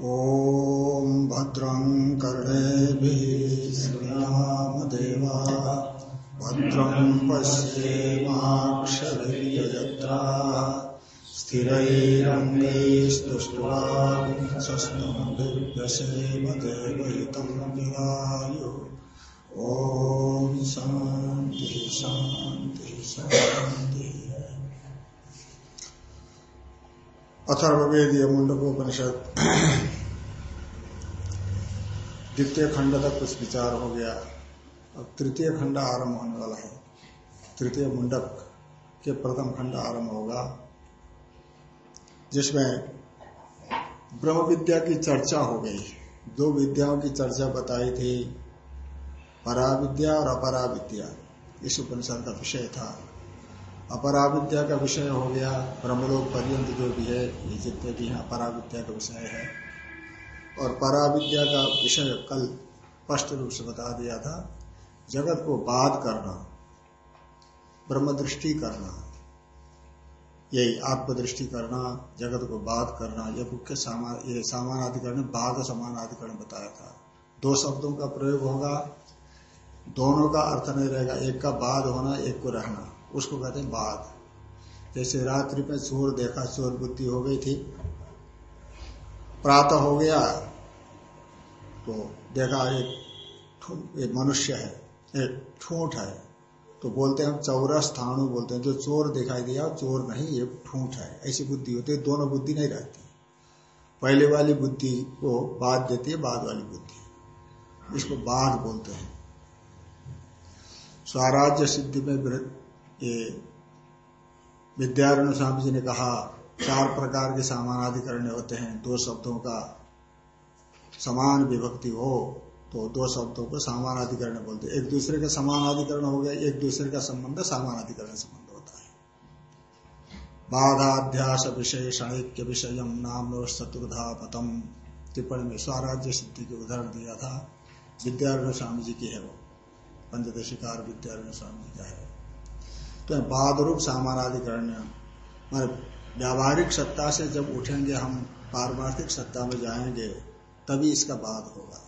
ॐ भद्रं कर्णेभिः देवा भद्रं पश्येमाक्षभिर्यजत्रा स्थिरैरङ्गैस्तुष्ट्वांसस्तमभिर्दशेम देवहितं विदायु ॐ शान्तिः शान्तिः शान्तिः। अथर्वेदीय मुंडकोपनिषद। द्वितीय खंड तक कुछ विचार हो गया। अब तृतीय खंड आरंभ होने वाला है। तृतीय मुंडक के प्रथम खंड आरंभ होगा। जिसमें ब्रह्म विद्या की चर्चा हो गई। दो विद्याओं की चर्चा बताई थी। पराविद्या और अपरा विद्या इस उपनिषद का विषय था। अपराविद्या का विषय हो गया, ब्रह्मलोक पर्यंत जो भी है, ये जितने भी हैं अपराविद्या का विषय है। और पराविद्या का विषय कल स्पष्ट रूप से बता दिया था, जगत को बाध करना ब्रह्म दृष्टि करना, यही आत्मदृष्टि करना, जगत को बाध करना यह मुख्य सामान ये सामानाधिकरण, बाध समानाधिकरण बताया था। दो शब्दों का प्रयोग होगा, दोनों का अर्थ नहीं रहेगा, एक का बाध होना, एक को रहना। उसको कहते हैं बाघ। जैसे रात्रि में चोर देखा चोर बुद्धि हो गई थी, प्रातः हो गया तो देखा एक एक मनुष्य है, एक ठूठ है तो बोलते हैं हम चौरस थाणु बोलते हैं, जो चोर दिखाई दिया, चोर नहीं ये ठूठ है, ऐसी बुद्धि होती है, दोनों बुद्धि नहीं रहती। पहले वाली बुद्धि को बाद देती है, बाद वाली बुद्धि। इसको बाघ बोलते हैं। स्वराज्य सिद्धि में ये विद्यारण स्वामी जी ने कहा, चार प्रकार के समानाधिकरण होते हैं। दो शब्दों का समान विभक्ति हो तो दो शब्दों को समानाधिकरण बोलते एक दूसरे का समान समानाधिकरण हो गया, एक दूसरे का संबंध समानाधिकरण संबंध होता है। बाधाध्यास विशेषणिक्य विषय नाम चतुर्धा पतम टिप्पणी में स्वराज्य सिद्धि के उदाहरण दिया था। विद्यारण स्वामी जी की है वो। पंचदशिकार विद्यारण स्वामी जी का है। तो बाद रूप सामानाधिकरण मान व्यावहारिक सत्ता से जब उठेंगे, हम पारमार्थिक सत्ता में जाएँगे, तभी इसका बाद होगा।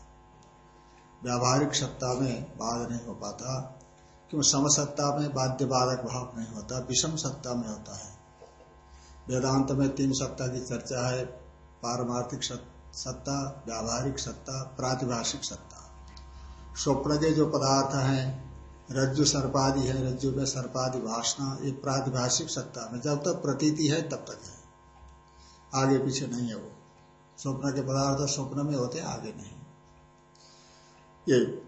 व्यावहारिक सत्ता में बाद नहीं हो पाता क्यों समसत्ता में बाध्य बाधक भाव नहीं होता, विषम सत्ता में होता है। वेदांत में तीन सत्ता की चर्चा है, पारमार्थिक सत्ता, व्यावहारिक सत्ता, प्रातिभाषिक सत्ता। स्वप्न के जो पदार्थ हैं रज्जु सर्पादि है, रज्जु में सर्पादि भाषणा, ये प्रातिभाषिक सत्ता में जब तक प्रतीति है, तब तक है। आगे पीछे नहीं है वो। स्वप्न के पदार्थ स्वप्न में होते, आगे नहीं। ये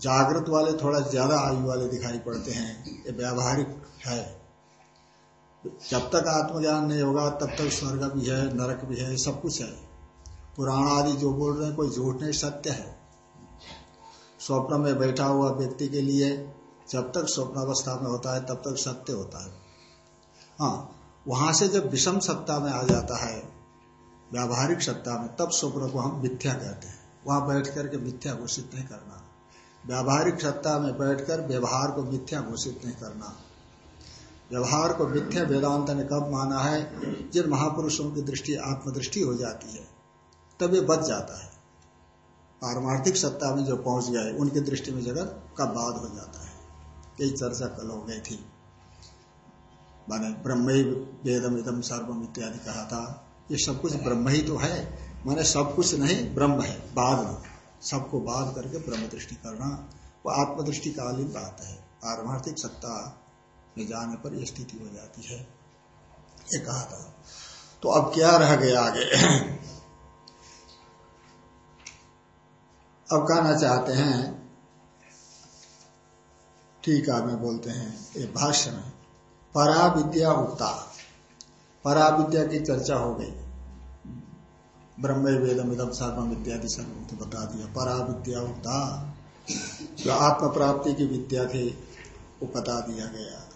जागृत वाले, थोड़ा ज़्यादा आयु वाले दिखाई पड़ते हैं। ये व्यावहारिक है। जब तक आत्मज्ञान नहीं होगा, तब तक स्वर्ग भी है, नरक भी है सब कुछ है। पुराण आदि जो बोल रहे हैं, कोई झूठ नहीं, सत्य है। स्वप्न में बैठा हुआ व्यक्ति के लिए जब तक स्वप्न अवस्था में होता है, तब तक सत्य होता है। हाँ वहाँ से जब विषम सत्ता में आ जाता है, व्यावहारिक सत्ता में, तब स्वप्न को हम मिथ्या कहते हैं। वहाँ बैठ करके मिथ्या घोषित नहीं करना। व्यावहारिक सत्ता में बैठकर व्यवहार को मिथ्या घोषित नहीं करना। व्यवहार को मिथ्या वेदांत ने कब माना है? जिन महापुरुषों की दृष्टि आत्मदृष्टि हो जाती है, तब ये बच जाता है। पारमार्थिक सत्ता में जो पहुँच गए, उनकी दृष्टि में जगत का बाद हो जाता है। यही चर्चा कल हो गई थी माने ब्रह्म ही वेदम इदम सर्वम इत्यादि कहा था। ये सब कुछ ब्रह्म ही तो है। माने सब कुछ नहीं, ब्रह्म है, बाद सबको बाद करके ब्रह्म दृष्टि करना, वो आत्मदृष्टि कालीन बात है। पारमार्थिक सत्ता में जाने पर यह स्थिति हो जाती है। ये कहा था। तो अब क्या रह गया आगे? अब कहना चाहते हैं है में बोलते हैं, ये भाष्य में परा विद्या उक्ता। परा विद्या की चर्चा हो गई। ब्रह्म वेदम इदम सर्वम इत्यादि सर्व बता दिया परा विद्या उक्ता। जो आत्म प्राप्ति की विद्या थी, वो बता दिया गया।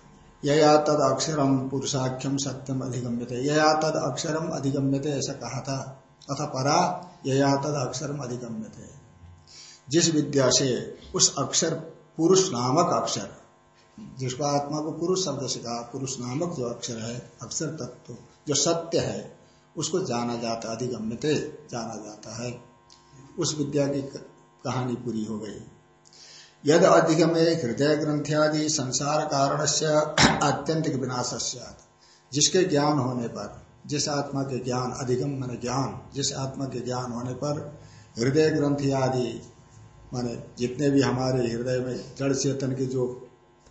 यया तद अक्षरम पुरुषाख्यम सत्यम अधिगम्य थे यया तद अक्षरम अधिगम्य थे ऐसा कहा था। अथा परा, यया तद अक्षरम अधिगम्य थे जिस विद्या से उस अक्षर पुरुष नामक अक्षर। जिसको आत्मा को पुरुष शब्द से कहा, पुरुष नामक जो अक्षर है, अक्षर तत्व, जो सत्य है, उसको जाना जाता, अधिगम्यते जाना जाता है। उस विद्या की कहानी पूरी हो गई। यद अधिगमे हृदय ग्रंथ्यादि संसार कारण से आत्यंतिक विनाश जिसके ज्ञान होने पर, जिस आत्मा के ज्ञान अधिगम मन ज्ञान, जिस आत्मा के ज्ञान होने पर, हृदय ग्रंथि आदि माने जितने भी हमारे हृदय में जड़ चेतन की जो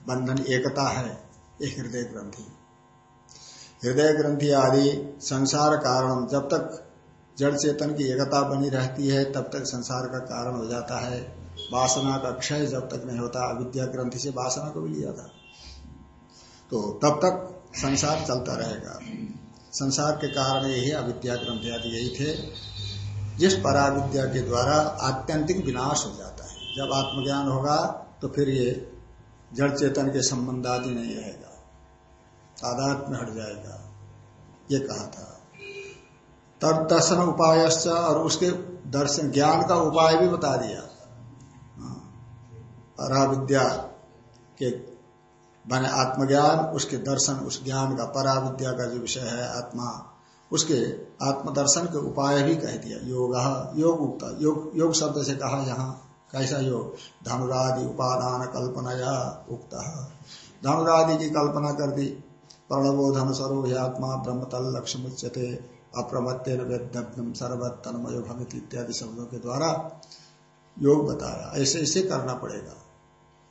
बंधन, एकता है, ये हृदय ग्रंथि। हृदय ग्रंथि आदि संसार कारण जब तक जड़ चेतन की एकता बनी रहती है, तब तक संसार का कारण हो जाता है। वासना का क्षय जब तक नहीं होता, अविद्या ग्रंथि से वासना को भी लिया था। तो तब तक संसार चलता रहेगा। संसार के कारण यही अविद्या ग्रंथि आदि यही थे। जिस पराविद्या के द्वारा आत्यंतिक विनाश हो जाता है। जब आत्मज्ञान होगा तो फिर ये जड़ चेतन के संबंध आदि नहीं रहेगा। तादात में हट जाएगा। ये कहा था। तब दर्शन उपाय और उसके दर्शन, ज्ञान का उपाय भी बता दिया। हाँ। पराविद्या के बने आत्मज्ञान, उसके दर्शन, उस ज्ञान का पराविद्या का जो विषय है, आत्मा उसके आत्मदर्शन के उपाय भी कह दिया। योग योग उगता योग योग शब्द से कहा यहाँ, कैसा योग? धनुरादि उपादान कल्पना या उगता धनुरादि की कल्पना कर दी। प्रणवो धन स्वरूप आत्मा ब्रह्म तल लक्ष्य मुच्यते अप्रमत्य वेदम सर्वत तन्मय भवित इत्यादि शब्दों के द्वारा योग बताया। ऐसे ऐसे करना पड़ेगा।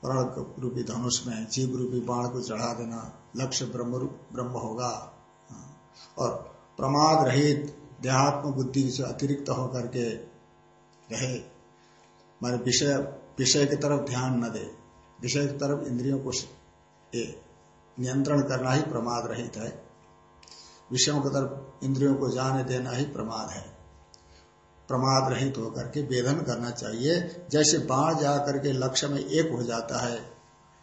प्रण रूपी धनुष में जीव रूपी बाण को चढ़ा देना, लक्ष्य ब्रह्म ब्रह्म होगा। हाँ। और प्रमाद रहित देहात्म बुद्धि से अतिरिक्त होकर के रहे। मारे विषय विषय की तरफ़ ध्यान न दे। विषय की तरफ़ इंद्रियों को नियंत्रण करना ही प्रमाद रहित है। विषयों की तरफ़ इंद्रियों को जाने देना ही प्रमाद है। प्रमाद रहित होकर के वेदन करना चाहिए। जैसे बाढ़ जा करके लक्ष्य में एक हो जाता है,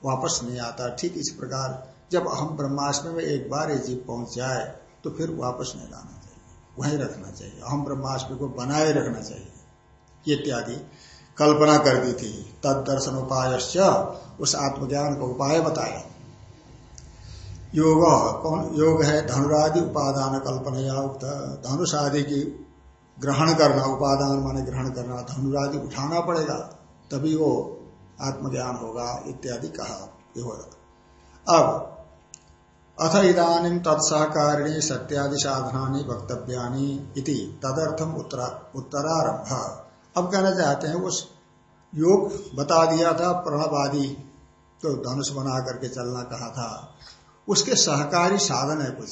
वापस नहीं आता। ठीक इस प्रकार जब हम ब्रह्माष्टमी में एक बार ये जीव पहुँच जाए तो फिर वापस नहीं लाना चाहिए। वहीं रखना चाहिए। हम ब्रह्माष्टमी को बनाए रखना चाहिए। इत्यादि कल्पना कर दी थी। तद दर्शन उपाय उस आत्मज्ञान का उपाय बताया। योग कौन? योग है धनुरादि उपादान कल्पना उक्त। धनुष आदि की ग्रहण करना, उपादान माने ग्रहण करना, धनुरादि उठाना पड़ेगा, तभी वो आत्मज्ञान होगा, इत्यादि कहा। अब अथ इधानी तत्सहकारिणी सत्यादि साधना वक्तव्या तदर्थम उत्तरारंभ अब कहना चाहते हैं, उस योग बता दिया था प्रणव आदि तो धनुष बना करके चलना कहा था, उसके सहकारी साधन है कुछ।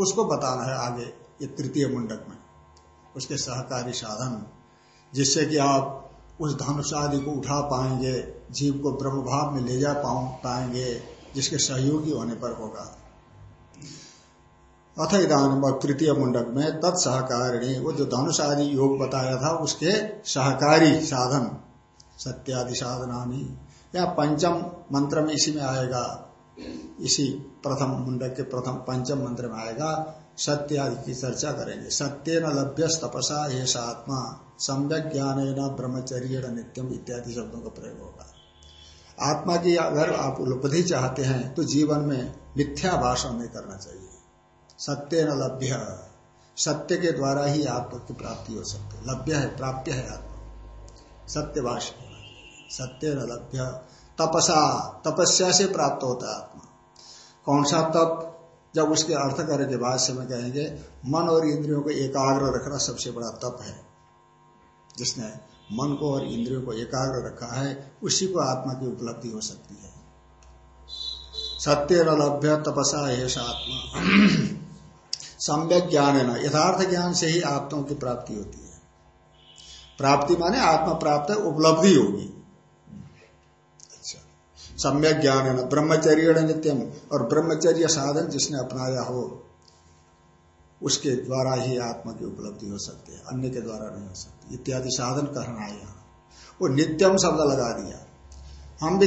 उसको बताना है आगे, ये तृतीय मुंडक में, उसके सहकारी साधन, जिससे कि आप उस धनुष आदि को उठा पाएँगे, जीव को ब्रह्म भाव में ले जा पाएँगे। जिसके सहयोगी होने पर होगा। अथ इधान तृतीय मुंडक में तत्सहकारिणी, वो जो धनुष आदि योग बताया था, उसके सहकारी साधन, सत्यादि साधनानी। या पंचम मंत्र में इसी में आएगा। इसी प्रथम मुंडक के प्रथम पंचम मंत्र में आएगा सत्य आदि की चर्चा करेंगे। सत्य न लभ्य तपसा ये आत्मा सम्यक ज्ञान न ब्रह्मचर्य नित्यम इत्यादि शब्दों का प्रयोग होगा। आत्मा की अगर आप उपलब्धि चाहते हैं तो जीवन में मिथ्या भाषण नहीं करना चाहिए। सत्य न लभ्य। सत्य के द्वारा ही आत्मा की प्राप्ति हो सकती है। लभ्य है, प्राप्य है आत्मा। सत्य भाषण सत्य न लभ्य। तपसा। तपस्या से प्राप्त होता है आत्मा। कौन सा तप? जब उसके अर्थ करे के बाद से कहेंगे, मन और इंद्रियों को एकाग्र रखना सबसे बड़ा तप है। जिसने मन को और इंद्रियों को एकाग्र रखा है, उसी को आत्मा की उपलब्धि हो सकती है। सत्य न लभ्य तपसा है आत्मा। सम्यक ज्ञान है ना, यथार्थ ज्ञान से ही आत्माओं की प्राप्ति होती है। प्राप्ति माने आत्मा प्राप्त उपलब्धि होगी। सम्यक ज्ञान है ना, ब्रह्मचर्य नित्यम, और ब्रह्मचर्य साधन जिसने अपनाया हो उसके द्वारा ही आत्मा की उपलब्धि हो सकती है, अन्य के द्वारा नहीं हो सकती। इत्यादि साधन कहना है यहाँ। वो नित्यम शब्द लगा दिया। हम भी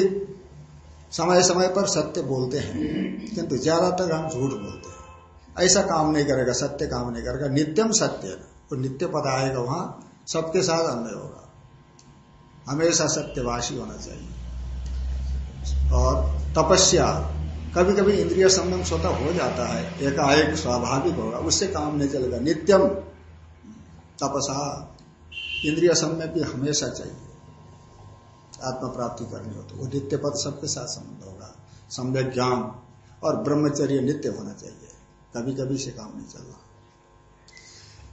समय समय पर सत्य बोलते हैं, किंतु ज़्यादातर हम झूठ बोलते हैं। ऐसा काम नहीं करेगा, सत्य काम नहीं करेगा, नित्यम सत्य वो नित्य पद आएगा वहाँ, सबके साथ अन्य होगा। हमेशा सत्यवासी होना चाहिए। और तपस्या कभी कभी इंद्रिय संबंध स्वतः हो जाता है, एकाएक स्वाभाविक होगा, उससे काम नहीं चलेगा। नित्यम तपसा, इंद्रिय समय भी हमेशा चाहिए। आत्मा प्राप्ति करनी हो तो वो नित्य पद सबके साथ संबंध होगा। सम्यक ज्ञान और ब्रह्मचर्य नित्य होना चाहिए। कभी कभी से काम नहीं चलना।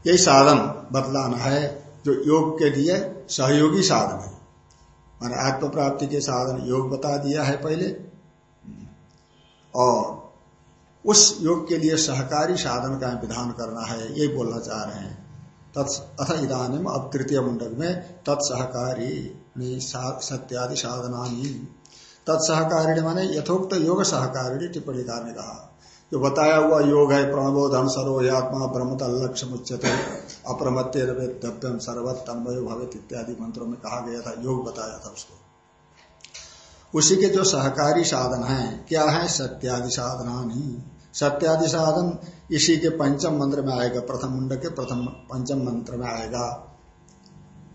यही साधन बतलाना है, जो योग के लिए सहयोगी साधन है। मान आत्म प्राप्ति के साधन योग बता दिया है पहले। और उस योग के लिए सहकारी साधन का विधान करना है, ये बोलना चाह रहे हैं। तत् अथ इधानी अब तृतीय मुंडक में तत्सहकारी सत्यादि साधना तत्सहकारिणी माने यथोक्त योग सहकारिणी टिप्पणी ने कहा। जो बताया हुआ योग है प्रणबोधन सरोयात्मा ब्रह्मता लक्ष्य मुच्यते अप्रमत्य दव्यम सर्वत भवित इत्यादि मंत्रों में कहा गया था, योग बताया था उसको। उसी के जो सहकारी साधन है, क्या है? सत्यादि साधना नहीं सत्यादि साधन इसी के पंचम मंत्र में आएगा, प्रथम मुंड के प्रथम पंचम मंत्र में आएगा।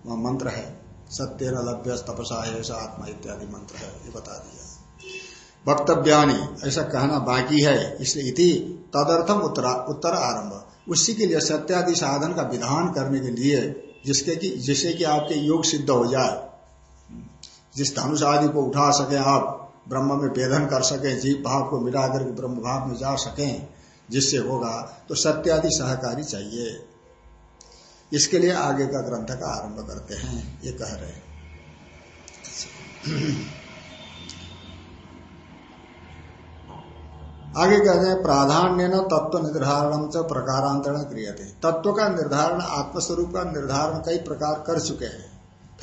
वह मंत्र है सत्य लभ्य तपसा है आत्मा इत्यादि मंत्र है, ये बता दिया। वक्तव्यानी, ऐसा कहना बाकी है, इसलिए इति तदर्थम उत्तरा, उत्तर आरंभ। उसी के लिए सत्यादि साधन का विधान करने के लिए, जिसके कि जिसे कि आपके योग सिद्ध हो जाए जिस धनुष आदि को उठा सके आप, ब्रह्म में वेदन कर सके, जीव भाव को मिला करके ब्रह्म भाव में जा सके, जिससे होगा तो सत्यादि सहकारी चाहिए। इसके लिए आगे का ग्रंथ का आरंभ करते हैं, ये कह रहे हैं। आगे कहते हैं प्राधान्य न तत्व निर्धारण च प्रकारांतरण क्रिय थे तत्व का निर्धारण, आत्मस्वरूप का निर्धारण कई प्रकार कर चुके हैं।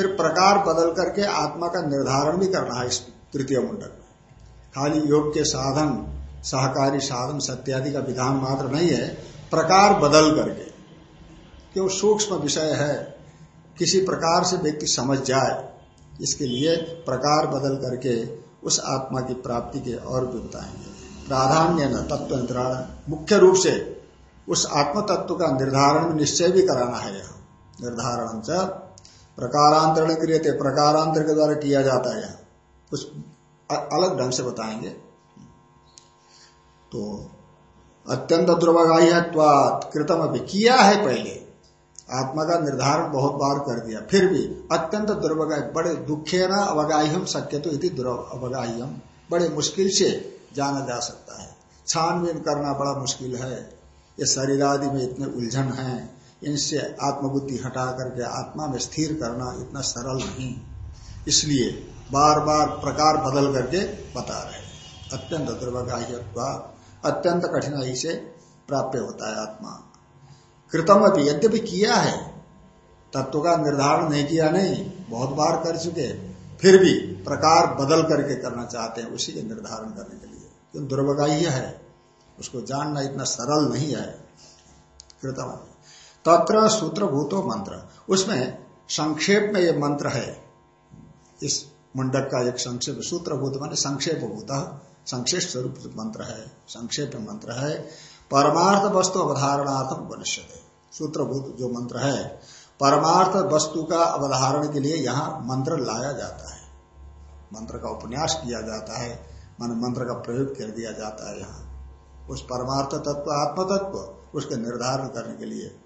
फिर प्रकार बदल करके आत्मा का निर्धारण भी करना है इस तृतीय मुंडक में। खाली योग के साधन, सहकारी साधन, सत्यादि का विधान मात्र नहीं है, प्रकार बदल करके। क्यों सूक्ष्म विषय है, किसी प्रकार से व्यक्ति समझ जाए, इसके लिए प्रकार बदल करके उस आत्मा की प्राप्ति के और बताएँगे। प्राधान्य न तत्व निर्धारण, मुख्य रूप से उस आत्म तत्व का निर्धारण निश्चय भी कराना है यहाँ। निर्धारण प्रकारांतरण क्रिय थे प्रकारांतर के द्वारा किया जाता है। कुछ अलग ढंग से बताएँगे। तो अत्यंत अभी किया है पहले। आत्मा का निर्धारण बहुत बार कर दिया। फिर भी अत्यंत दुर्वगाह बड़े दुखे न अवगाह्यम सत्य तो इति अवगाह्यम। बड़े मुश्किल से जाना जा सकता है। छानबीन करना बड़ा मुश्किल है। ये शरीर आदि में इतने उलझन है। इनसे आत्मबुद्धि हटा करके आत्मा में स्थिर करना इतना सरल नहीं। इसलिए बार बार प्रकार बदल करके बता रहे अत्यंत दुर्भाग्य अत्यंत कठिनाई से प्राप्त होता है आत्मा। कृतम अभी यद्यपि किया है, तत्व का निर्धारण नहीं किया नहीं, बहुत बार कर चुके, फिर भी प्रकार बदल करके करना चाहते हैं, उसी के निर्धारण करने के लिए। क्यों? दुर्भगाह्य है उसको जानना इतना सरल नहीं है। कृतम तत्र सूत्रभूतो मंत्र। उसमें संक्षेप में ये मंत्र है। इस मुंडक का एक संक्षेप, सूत्रभूत मान संक्षेप भूत संक्षेप स्वरूप मंत्र है, संक्षेप मंत्र है। परमार्थ वस्तु अवधारणार्थम मनुष्य सूत्रभूत जो मंत्र है, परमार्थ वस्तु का अवधारण के लिए यहाँ मंत्र लाया जाता है। मंत्र का उपन्यास किया जाता है, मान मंत्र का प्रयोग कर दिया जाता है यहाँ। उस परमार्थ तत्व आत्म तत्व उसके निर्धारण करने के लिए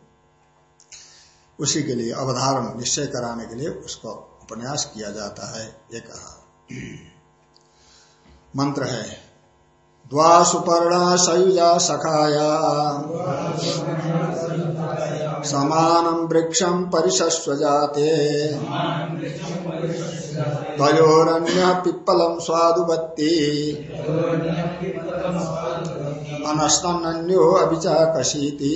उसी के लिए, अवधारण निश्चय कराने के लिए उसको उपन्यास किया जाता है, ये कहा। मंत्र है द्वा सुपर्णा सयुजा सखाया। समानम वृक्षम परिशस्व जाते तयोरन्य पिप्पलम स्वादुबत्ती अनस्तन्यो अभिचाकशीति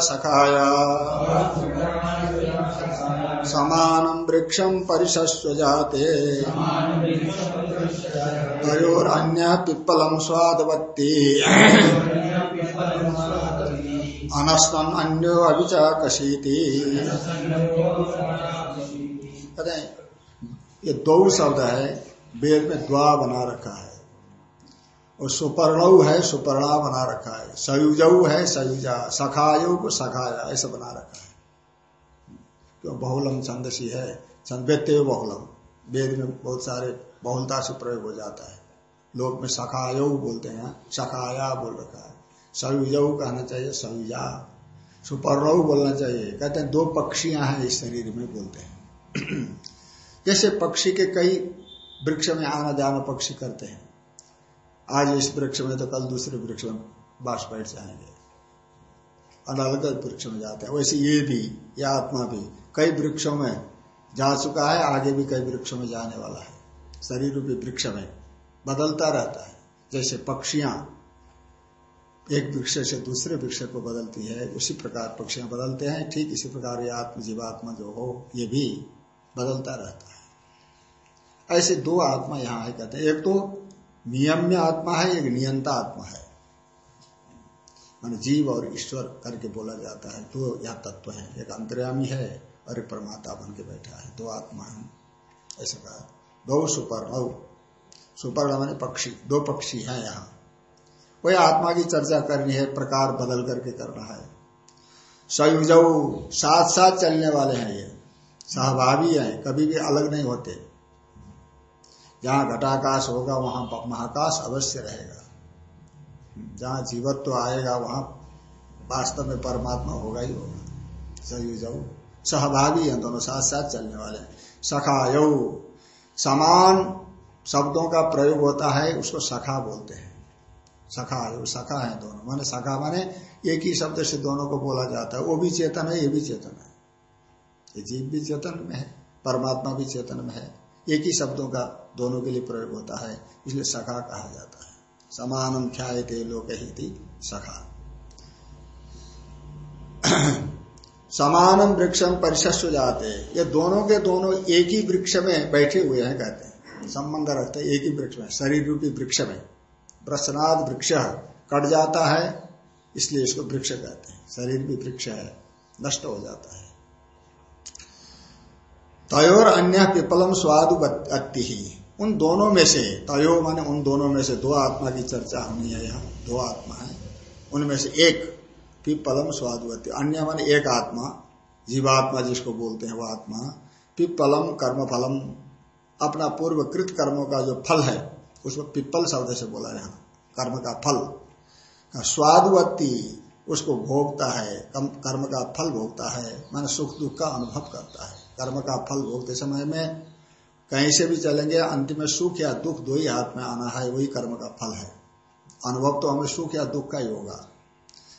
सखाया। समानम वृक्षम परिशस्व जाते तयोरन्य स्वादवत्ती अनस्तन अन्यो ये दो शब्द है वेद में द्वा बना रखा है। और सुपर्णऊ है, सुपर्णा बना रखा है। सयुजऊ है, सयुजा, सखायु को सखाया, ऐसा बना रखा है। क्यों? बहुलम छंदसी है। व्यत्य बहुलम। वेद में बहुत सारे बहुलता से प्रयोग हो जाता है। लोक में सखायो बोलते हैं, सखाया बोल रखा है। सयुजऊ कहना चाहिए सयुजा। सुपर्णव बोलना चाहिए। कहते हैं, दो पक्षियाँ हैं इस शरीर में बोलते हैं। जैसे पक्षी के कई वृक्ष में आना जाना पक्षी करते हैं। आज इस वृक्ष में तो कल दूसरे वृक्ष में बास बैठ जाएँगे। अलग अलग वृक्ष में जाते हैं। वैसे ये भी यह आत्मा भी, कई वृक्षों में जा चुका है, आगे भी कई वृक्षों में जाने वाला है। शरीर रूपी वृक्ष में बदलता रहता है। जैसे पक्षियाँ, एक वृक्ष से दूसरे वृक्ष को बदलती है, उसी प्रकार पक्षियाँ बदलते हैं। ठीक इसी प्रकार ये आत्म जीवात्मा जो हो, ये भी बदलता रहता है। ऐसे दो आत्मा यहाँ है कहते हैं। एक तो नियम्य आत्मा है, एक नियंता आत्मा है। मान जीव और ईश्वर करके बोला जाता है। दो यह तत्व है। एक अंतर्यामी है और एक परमात्मा बन के बैठा है। दो आत्मा है। ऐसा कहा। दो सुपर्ण सुपर्ण मैंने पक्षी। दो पक्षी है यहाँ। वही आत्मा की चर्चा करनी है, प्रकार बदल करके करना है। संयुज साथ साथ चलने वाले हैं ये। सहभागी हैं, कभी भी अलग नहीं होते। जहाँ घटाकाश होगा, वहाँ महाकाश अवश्य रहेगा। जहाँ जीवत्व तो आएगा, वहाँ वास्तव में परमात्मा होगा ही होगा। संयुज सहभागी हैं दोनों, साथ साथ चलने वाले सखाय समान शब्दों का प्रयोग होता है, उसको सखा बोलते हैं। सखा सखा है दोनों। माने सखा माने एक ही शब्द से दोनों को बोला जाता है। वो भी चेतन है, ये भी चेतन है। ये जीव भी चेतन में है, परमात्मा भी चेतन में है। एक ही शब्दों का दोनों के लिए प्रयोग होता है, इसलिए सखा कहा जाता है। समानम ख्याते लोक ही सखा। समानम वृक्षम परिशस्व जाते। ये दोनों के दोनों एक ही वृक्ष में बैठे हुए हैं, कहते हैं। संबंध रखते हैं, एक ही वृक्ष में, शरीर रूपी वृक्ष में। प्रसनाद वृक्ष कट जाता है, इसलिए इसको वृक्ष कहते हैं। शरीर भी वृक्ष है, नष्ट हो जाता है। तयोर अन्य पिपलम स्वादु अति ही। उन दोनों में से, तयो माने उन दोनों में से दो आत्मा की चर्चा होनी है यहाँ, दो आत्मा है। उनमें से एक पिपलम स्वादुवती अन्य माने एक आत्मा, जीवात्मा जिसको बोलते हैं वो आत्मा पिपलम कर्म फलम अपना पूर्वकृत कर्मों का जो फल है, उसको पिपल शब्द से बोला यहाँ, कर्म का फल। स्वादुवती उसको भोगता है कर्म का फल भोगता है, माने सुख दुख का अनुभव करता है। कर्म का फल भोगते समय में कहीं से भी चलेंगे, अंतिम में सुख या दुख दो ही हाथ में आना है, वही कर्म का फल है। अनुभव तो हमें सुख या दुख का ही होगा।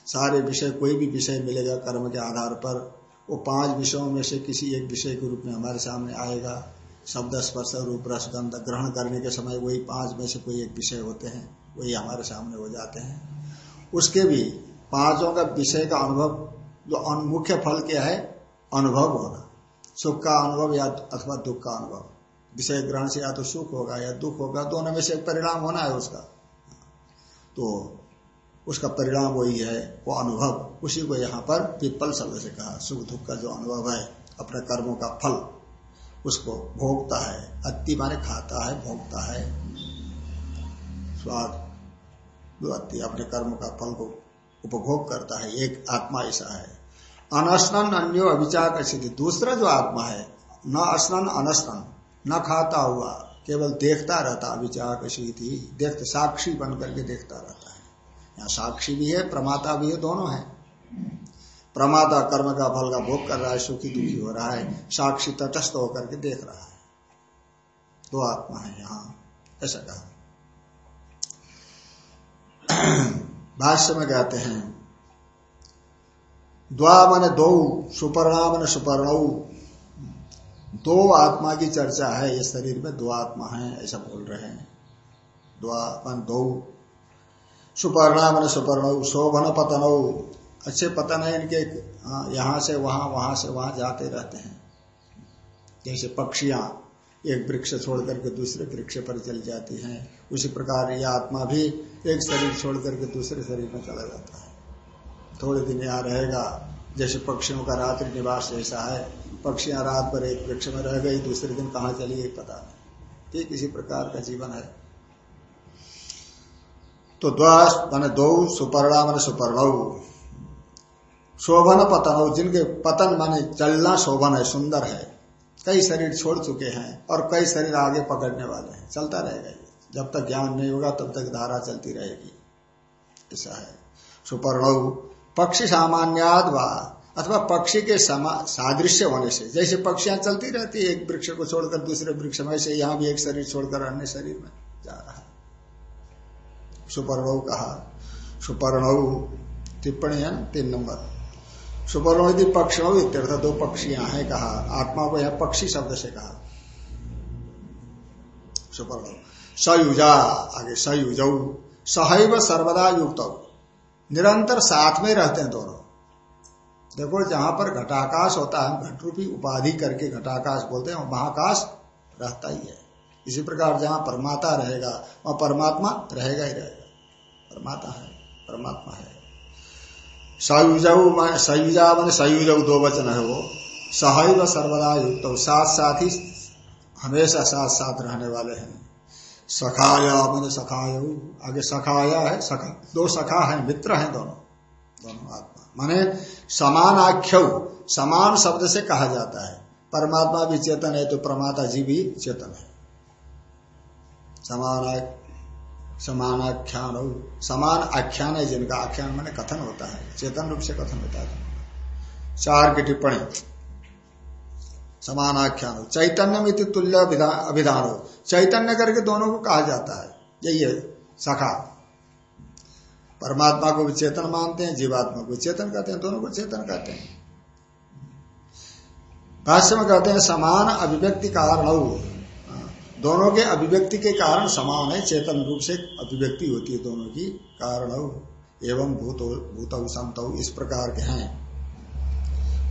सारे विषय, कोई भी विषय मिलेगा कर्म के आधार पर, वो पाँच विषयों में से किसी एक विषय के रूप में हमारे सामने आएगा। शब्द, स्पर्श, रूप रसगंध ग्रहण करने के समय वही पाँच में से कोई एक विषय होते हैं, वही हमारे सामने हो जाते हैं। उसके भी पाँचों का विषय का अनुभव, जो मुख्य फल क्या है? अनुभव होना। सुख का अनुभव या अथवा दुख का अनुभव। विषय ग्रहण से या तो सुख होगा या दुख होगा, दोनों में से परिणाम होना है उसका। तो उसका परिणाम वही है, वो अनुभव। उसी को यहाँ पर पिपल शब्द से कहा, सुख दुख का जो अनुभव है, अपने कर्मों का फल उसको भोगता है। अति माने खाता है, भोगता है। स्वाद, जो अति अपने कर्म का फल को उपभोग करता है, एक आत्मा ऐसा है। अनशन अन्यो अभिचार का सिद्धि दूसरा जो आत्मा है, न असनन अनशन न खाता हुआ, केवल देखता रहता का सिद्धि देखते साक्षी बन करके देखता रहता है। यहाँ साक्षी भी है, प्रमाता भी है, दोनों है। प्रमाता कर्म का, फल का भोग कर रहा है, सुखी दुखी हो रहा है, साक्षी तटस्थ होकर के देख रहा है। दो आत्मा है यहाँ, ऐसा कहा। भाष्य में कहते हैं द्वा मन दो सुपर्णा मन सुपर्ण दो आत्मा की चर्चा है ये शरीर में दो आत्मा है ऐसा बोल रहे हैं। द्वा मन दो। सुपर्णा मन सुपर्ण शोभन पतन। अच्छे पतन है इनके हाँ, यहाँ से वहाँ वहाँ से वहाँ जाते रहते हैं। जैसे पक्षियाँ एक वृक्ष छोड़ करके दूसरे वृक्ष पर चली जाती हैं उसी प्रकार यह आत्मा भी एक शरीर छोड़ करके दूसरे शरीर में चला जाता है। थोड़े दिन यहाँ रहेगा जैसे पक्षियों का रात्रि निवास जैसा है। पक्षियाँ रात पर एक वृक्ष में रह गई, दूसरे दिन कहा चली गई पता ठीक इसी प्रकार का जीवन है। तो द्वास मान दो, सुपर्णा मान सुपर्ण। शोभन पतन, जिनके पतन माने चलना शोभन है, सुंदर है। कई शरीर छोड़ चुके हैं और कई शरीर आगे पकड़ने वाले हैं। चलता रहेगा ये। जब तक ज्ञान नहीं होगा, तब तक धारा चलती रहेगी। ऐसा है। सुपर्ण पक्षी सामान्याद अथवा पक्षी के सादृश्य होने से। जैसे पक्षियाँ चलती रहती है, एक वृक्ष को छोड़कर दूसरे वृक्ष में से यहाँ भी एक शरीर छोड़कर अन्य शरीर में जा रहा है। सुपर्ण कहा, सुपर्ण, टिप्पणी है तीन नंबर। सुपर्ण यदि पक्ष इत्यर्थ दो पक्षियाँ हैं कहा। आत्मा को यहाँ पक्षी शब्द से कहा। सुपर्ण। सयुजा, आगे सयुज, सहैव सर्वदा युक्त। निरंतर साथ में रहते हैं दोनों। देखो, जहाँ पर घटाकाश होता है घट रूपी उपाधि करके घटाकाश बोलते हैं महाकाश रहता ही है। इसी प्रकार जहाँ परमाता रहेगा, वहाँ परमात्मा रहेगा ही रहेगा। परमाता है, परमात्मा है। सयुज सयुजा मान सयुज दो वचन है वो। सहैव सर्वदा युक्त। साथ साथ ही हमेशा साथ साथ रहने वाले हैं। सखाया मैंने सखाय आगे सखाया है, सखा। दो सखा है, मित्र हैं दोनों दोनों आत्मा। माने समान आख्य समान शब्द से कहा जाता है। परमात्मा भी चेतन है तो प्रमाता जी भी चेतन है। समान समान आख्यान हो। समान आख्यान है जिनका आख्यान मैंने कथन होता है। चेतन रूप से कथन होता है। चार की टिप्पणी। समानाख्यान हो। चैतन्य में तुल्य अभिधान। हो चैतन्य करके दोनों को कहा जाता है। यही है सखा परमात्मा को भी चेतन मानते हैं, जीवात्मा को चेतन कहते हैं, दोनों को चेतन कहते हैं। भाष्य में कहते हैं, समान अभिव्यक्ति कारण दोनों के अभिव्यक्ति के कारण समान है, चेतन रूप से अभिव्यक्ति होती है दोनों की कारण एवं भूत भूत इस प्रकार के हैं।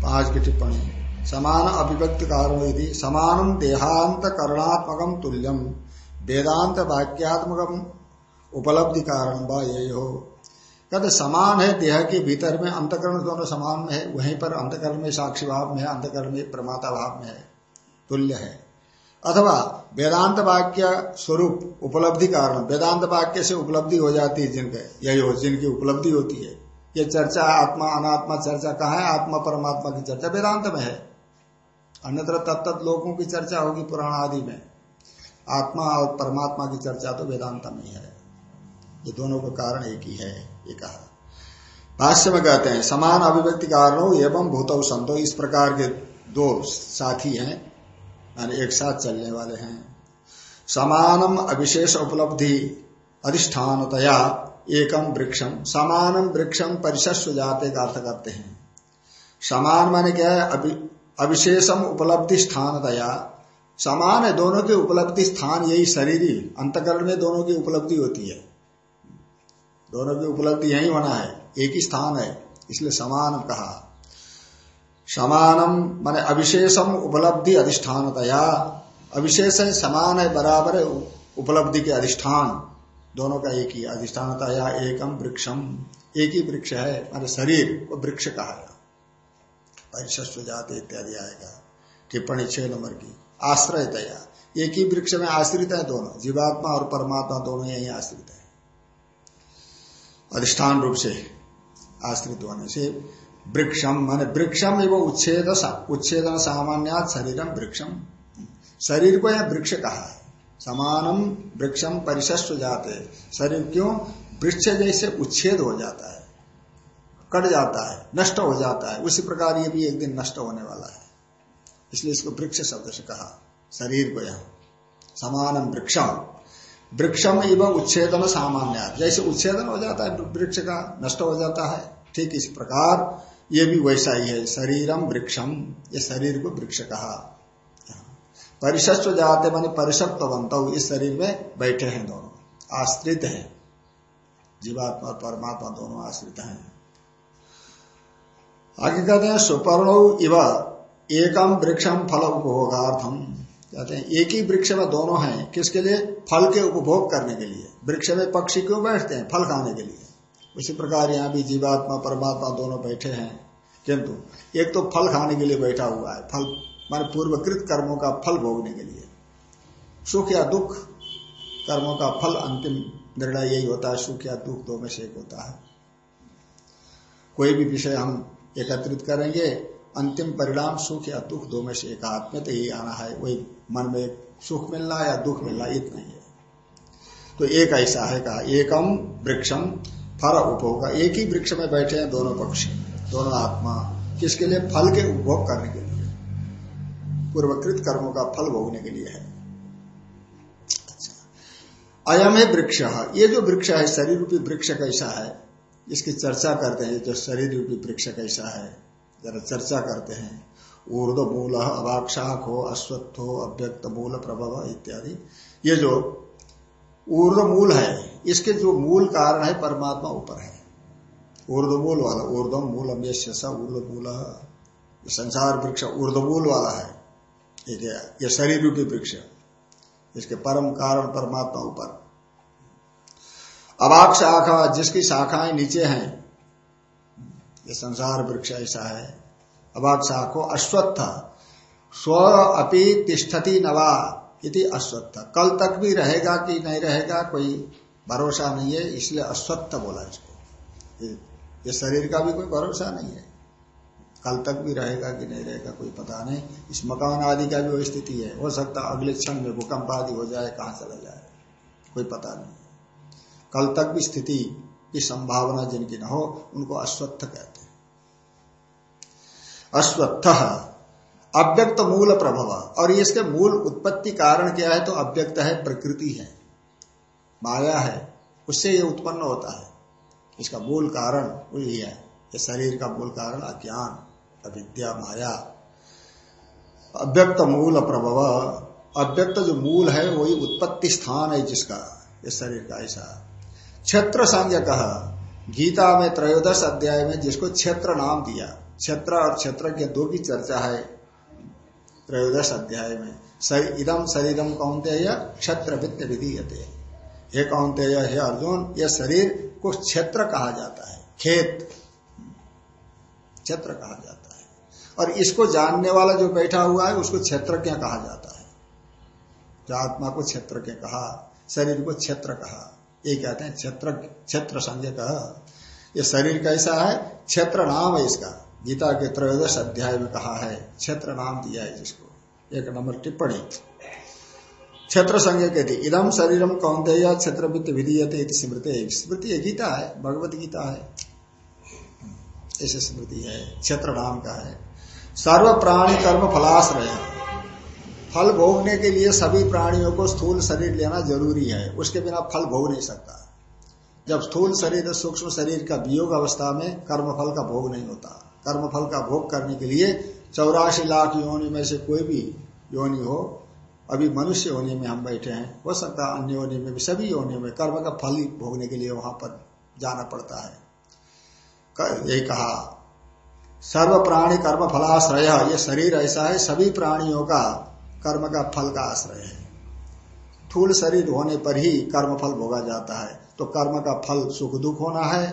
पाँच की टिप्पणी। समान अभिव्यक्ति कारण यदि समान देहांत करणात्मक तुल्यम वेदांत वाक्यात्मक उपलब्धि कारण व यही हो कहते समान है, देह के भीतर में अंतकरण दोनों समान में है, वहीं पर अंतकरण में साक्षी भाव में है, अंतकरण में प्रमाता भाव में है, तुल्य है। अथवा वेदांत वाक्य स्वरूप उपलब्धि कारण वेदांत वाक्य से उपलब्धि हो जाती है जिनके यही हो जिनकी उपलब्धि होती है। ये चर्चा आत्मा, अनात्मा चर्चा, कहा है? आत्मा, परमात्मा की चर्चा वेदांत में है। अन्यत्र तत्त लोगों की चर्चा होगी पुराण आदि में। आत्मा और परमात्मा की चर्चा तो वेदांत में है ये दोनों का कारण एक ही है, ये कहा। भाष्य में कहते हैं, समान अभिव्यक्ति कारणों एवं भूत संतो इस प्रकार के दो साथी हैं, यानी एक साथ चलने वाले हैं। समानम अविशेष उपलब्धि अधिष्ठानतया एकम वृक्षम, समानम वृक्षम परिशस्व जाते का अर्थ करते हैं। समान माने क्या है? अविशेषम उपलब्धि स्थान दया समान है, दोनों के उपलब्धि स्थान, यही शरीर ही अंतकरण में दोनों की उपलब्धि होती है। दोनों की उपलब्धि यही होना है, एक ही स्थान है, इसलिए समान कहा। समानम, माने अविशेषम उपलब्धि अधिष्ठान दया अविशेष है, समान है, बराबर है, उपलब्धि के अधिष्ठान। दोनों का एक ही अधिष्ठान दया एकम वृक्षम। एक ही वृक्ष है, माने शरीर को वृक्ष कहा परिशस्व जाते इत्यादि आएगा। टिप्पणी छह नंबर की आश्रय दया एक ही वृक्ष में आश्रित है दोनों, जीवात्मा और परमात्मा दोनों यही आश्रित है। अधिष्ठान रूप से आश्रित होने से वृक्षम, मान वृक्षम एवं उच्छेद उच्छेदन सामान्य शरीरम वृक्षम। शरीर को यह वृक्ष कहा है। समानम वृक्षम परिशस्व जाते शरीर क्यों? वृक्ष जैसे उच्छेद हो जाता है। कट जाता है, नष्ट हो जाता है। उसी प्रकार ये भी एक दिन नष्ट होने वाला है। इसलिए इसको वृक्ष शब्द से कहा, शरीर को यहाँ। समानम वृक्षम। वृक्षम एवं उच्छेदन सामान्य। जैसे उच्छेदन हो जाता है वृक्ष का, नष्ट हो जाता है। ठीक इस प्रकार, ये भी वैसा ही है। शरीरम वृक्षम, ये शरीर को वृक्ष कहा। परिशस्व जाते मानी परिशक्त बनता इस शरीर में बैठे हैं दोनों, आश्रित हैं। जीवात्मा और परमात्मा दोनों आश्रित हैं। आगे कहते हैं सुपर्ण इव एकम वृक्षम फल उपभोगार्थम। कहते हैं, एक ही वृक्ष में दोनों हैं, किसके लिए? फल के उपभोग करने के लिए। वृक्ष में पक्षी क्यों बैठते हैं? फल खाने के लिए। उसी प्रकार यहाँ भी जीवात्मा, परमात्मा दोनों बैठे हैं। किंतु एक तो फल खाने के लिए बैठा हुआ है। फल, मान पूर्वकृत कर्मों का फल भोगने के लिए। सुख या दुख, कर्मों का फल अंतिम निर्णय यही होता है। सुख या दुख दो में से एक होता है। कोई भी विषय हम एकत्रित करेंगे। अंतिम परिणाम सुख या दुख दो में से एक आत्म तो यही आना है। वही मन में सुख मिलना या दुख मिलना इतना ही है। तो एक ऐसा है कहा, एकम वृक्षम फल उपभोग। एक ही वृक्ष में बैठे हैं दोनों पक्ष, दोनों आत्मा। किसके लिए? फल के उपभोग करने के लिए। पूर्वकृत कर्मों का फल भोगने के लिए है। अच्छा। अयम है वृक्ष। ये जो वृक्ष है, शरीर रूपी वृक्ष कैसा है? इसकी चर्चा करते हैं, जो शरीर रूपी वृक्ष कैसा है, जरा चर्चा करते हैं। ऊर्द मूल अवाक्षाक हो अश्वत्थ हो अव्यक्त मूल प्रभव इत्यादि। ये जो ऊर्द मूल है, इसके जो मूल कारण है, परमात्मा ऊपर है। ऊर्दमूल वाला ऊर्दम मूलम यश ऊर्द मूल संसार वृक्ष ऊर्दमूल वाला है। ये शरीर रूपी वृक्ष। इसके परम कारण परमात्मा ऊपर। अबाक शाखा, जिसकी शाखाएँ नीचे हैं, ये संसार वृक्ष ऐसा है अबाक शाखो अश्वत्थ, स्व अपी तिष्ठती नवा इति अश्वत्थ। कल तक भी रहेगा कि नहीं रहेगा, कोई भरोसा नहीं है, इसलिए अश्वत्थ बोला इसको। ये शरीर का भी कोई भरोसा नहीं है। कल तक भी रहेगा कि नहीं रहेगा, कोई पता नहीं। इस मकान आदि का भी वो स्थिति है, हो सकता अगले क्षण में भूकंप आदि हो जाए, कहाँ चला जाए, कोई पता नहीं। कल तक भी स्थिति की संभावना जिनकी न हो, उनको अश्वत्थ कहते हैं। अश्वत्थ अव्यक्त मूल प्रभाव। और इसके मूल उत्पत्ति कारण क्या है? तो अव्यक्त है, प्रकृति है। माया है, उससे ये उत्पन्न होता है। इसका मूल कारण वही है। ये शरीर का मूल कारण अज्ञान, अविद्या, माया। अव्यक्त मूल प्रभाव। अव्यक्त जो मूल है, वही उत्पत्ति स्थान है जिसका ये शरीर का, ऐसा। क्षेत्र संज्ञ कहा गीता में त्रयोदश अध्याय में जिसको क्षेत्र नाम दिया, क्षेत्र और क्षेत्र के दो की चर्चा है त्रयोदश अध्याय में। इदम शरीरम कौनते क्षेत्र वित्त विधि हे कौनते हे अर्जुन यह शरीर को क्षेत्र कहा जाता है, खेत। क्षेत्र कहा जाता है। और इसको जानने वाला जो बैठा हुआ है, उसको क्षेत्र क्या कहा जाता है? जो आत्मा को क्षेत्र के कहा? शरीर को क्षेत्र कहा। ये कहते हैं क्षेत्र क्षेत्र संज्ञ ये शरीर कैसा है? क्षेत्र नाम है इसका। गीता के त्रयोदश अध्याय में कहा है, क्षेत्र नाम दिया है जिसको। एक नंबर टिप्पणी। क्षेत्र संज्ञ कहती इदम शरीरम कौनते क्षेत्र वित्त विधीयते स्मृति। स्मृति गीता है, भगवत गीता है। ऐसे स्मृति है, क्षेत्र नाम का है। सर्व प्राणी कर्म फलाश्रय। फल भोगने के लिए सभी प्राणियों को स्थूल शरीर लेना ज़रूरी है। उसके बिना फल भोग नहीं सकता। जब स्थूल शरीर, सूक्ष्म शरीर का वियोग अवस्था में कर्म फल का भोग नहीं होता। कर्म फल का भोग करने के लिए चौरासी लाख योनि में से कोई भी योनि हो, अभी मनुष्य योनि में हम बैठे हैं, हो सकता है अन्य योनि में भी, सभी योनियों में कर्म का फल भोगने के लिए वहाँ पर जाना पड़ता है। यही कहा सर्व प्राणी कर्म फलाश्रय ये शरीर ऐसा है, सभी प्राणियों का कर्म का फल का आश्रय है। थूल शरीर होने पर ही कर्म फल भोगा जाता है। तो कर्म का फल सुख दुख होना है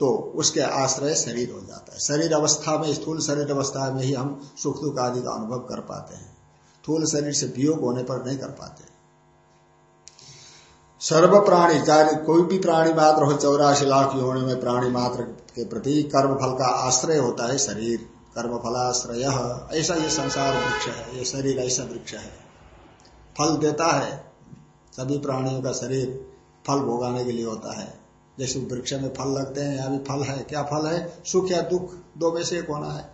तो उसके आश्रय शरीर हो जाता है। शरीर अवस्था में, स्थूल शरीर अवस्था में ही हम सुख दुख आदि का अनुभव कर पाते हैं। थूल शरीर से वियोग होने पर नहीं कर पाते। सर्व प्राणी, चाहे कोई भी प्राणी मात्र हो, चौरासी लाख योनि में प्राणी मात्र के प्रति कर्म फल का आश्रय होता है शरीर। कर्म फलाश्रय ऐसा ये संसार वृक्ष है, ये शरीर ऐसा वृक्ष है। फल देता है, सभी प्राणियों का शरीर फल भोगाने के लिए होता है। जैसे वृक्ष में फल लगते हैं, यहाँ भी फल है। क्या फल है? सुख या दुख? दो में से एक होना है।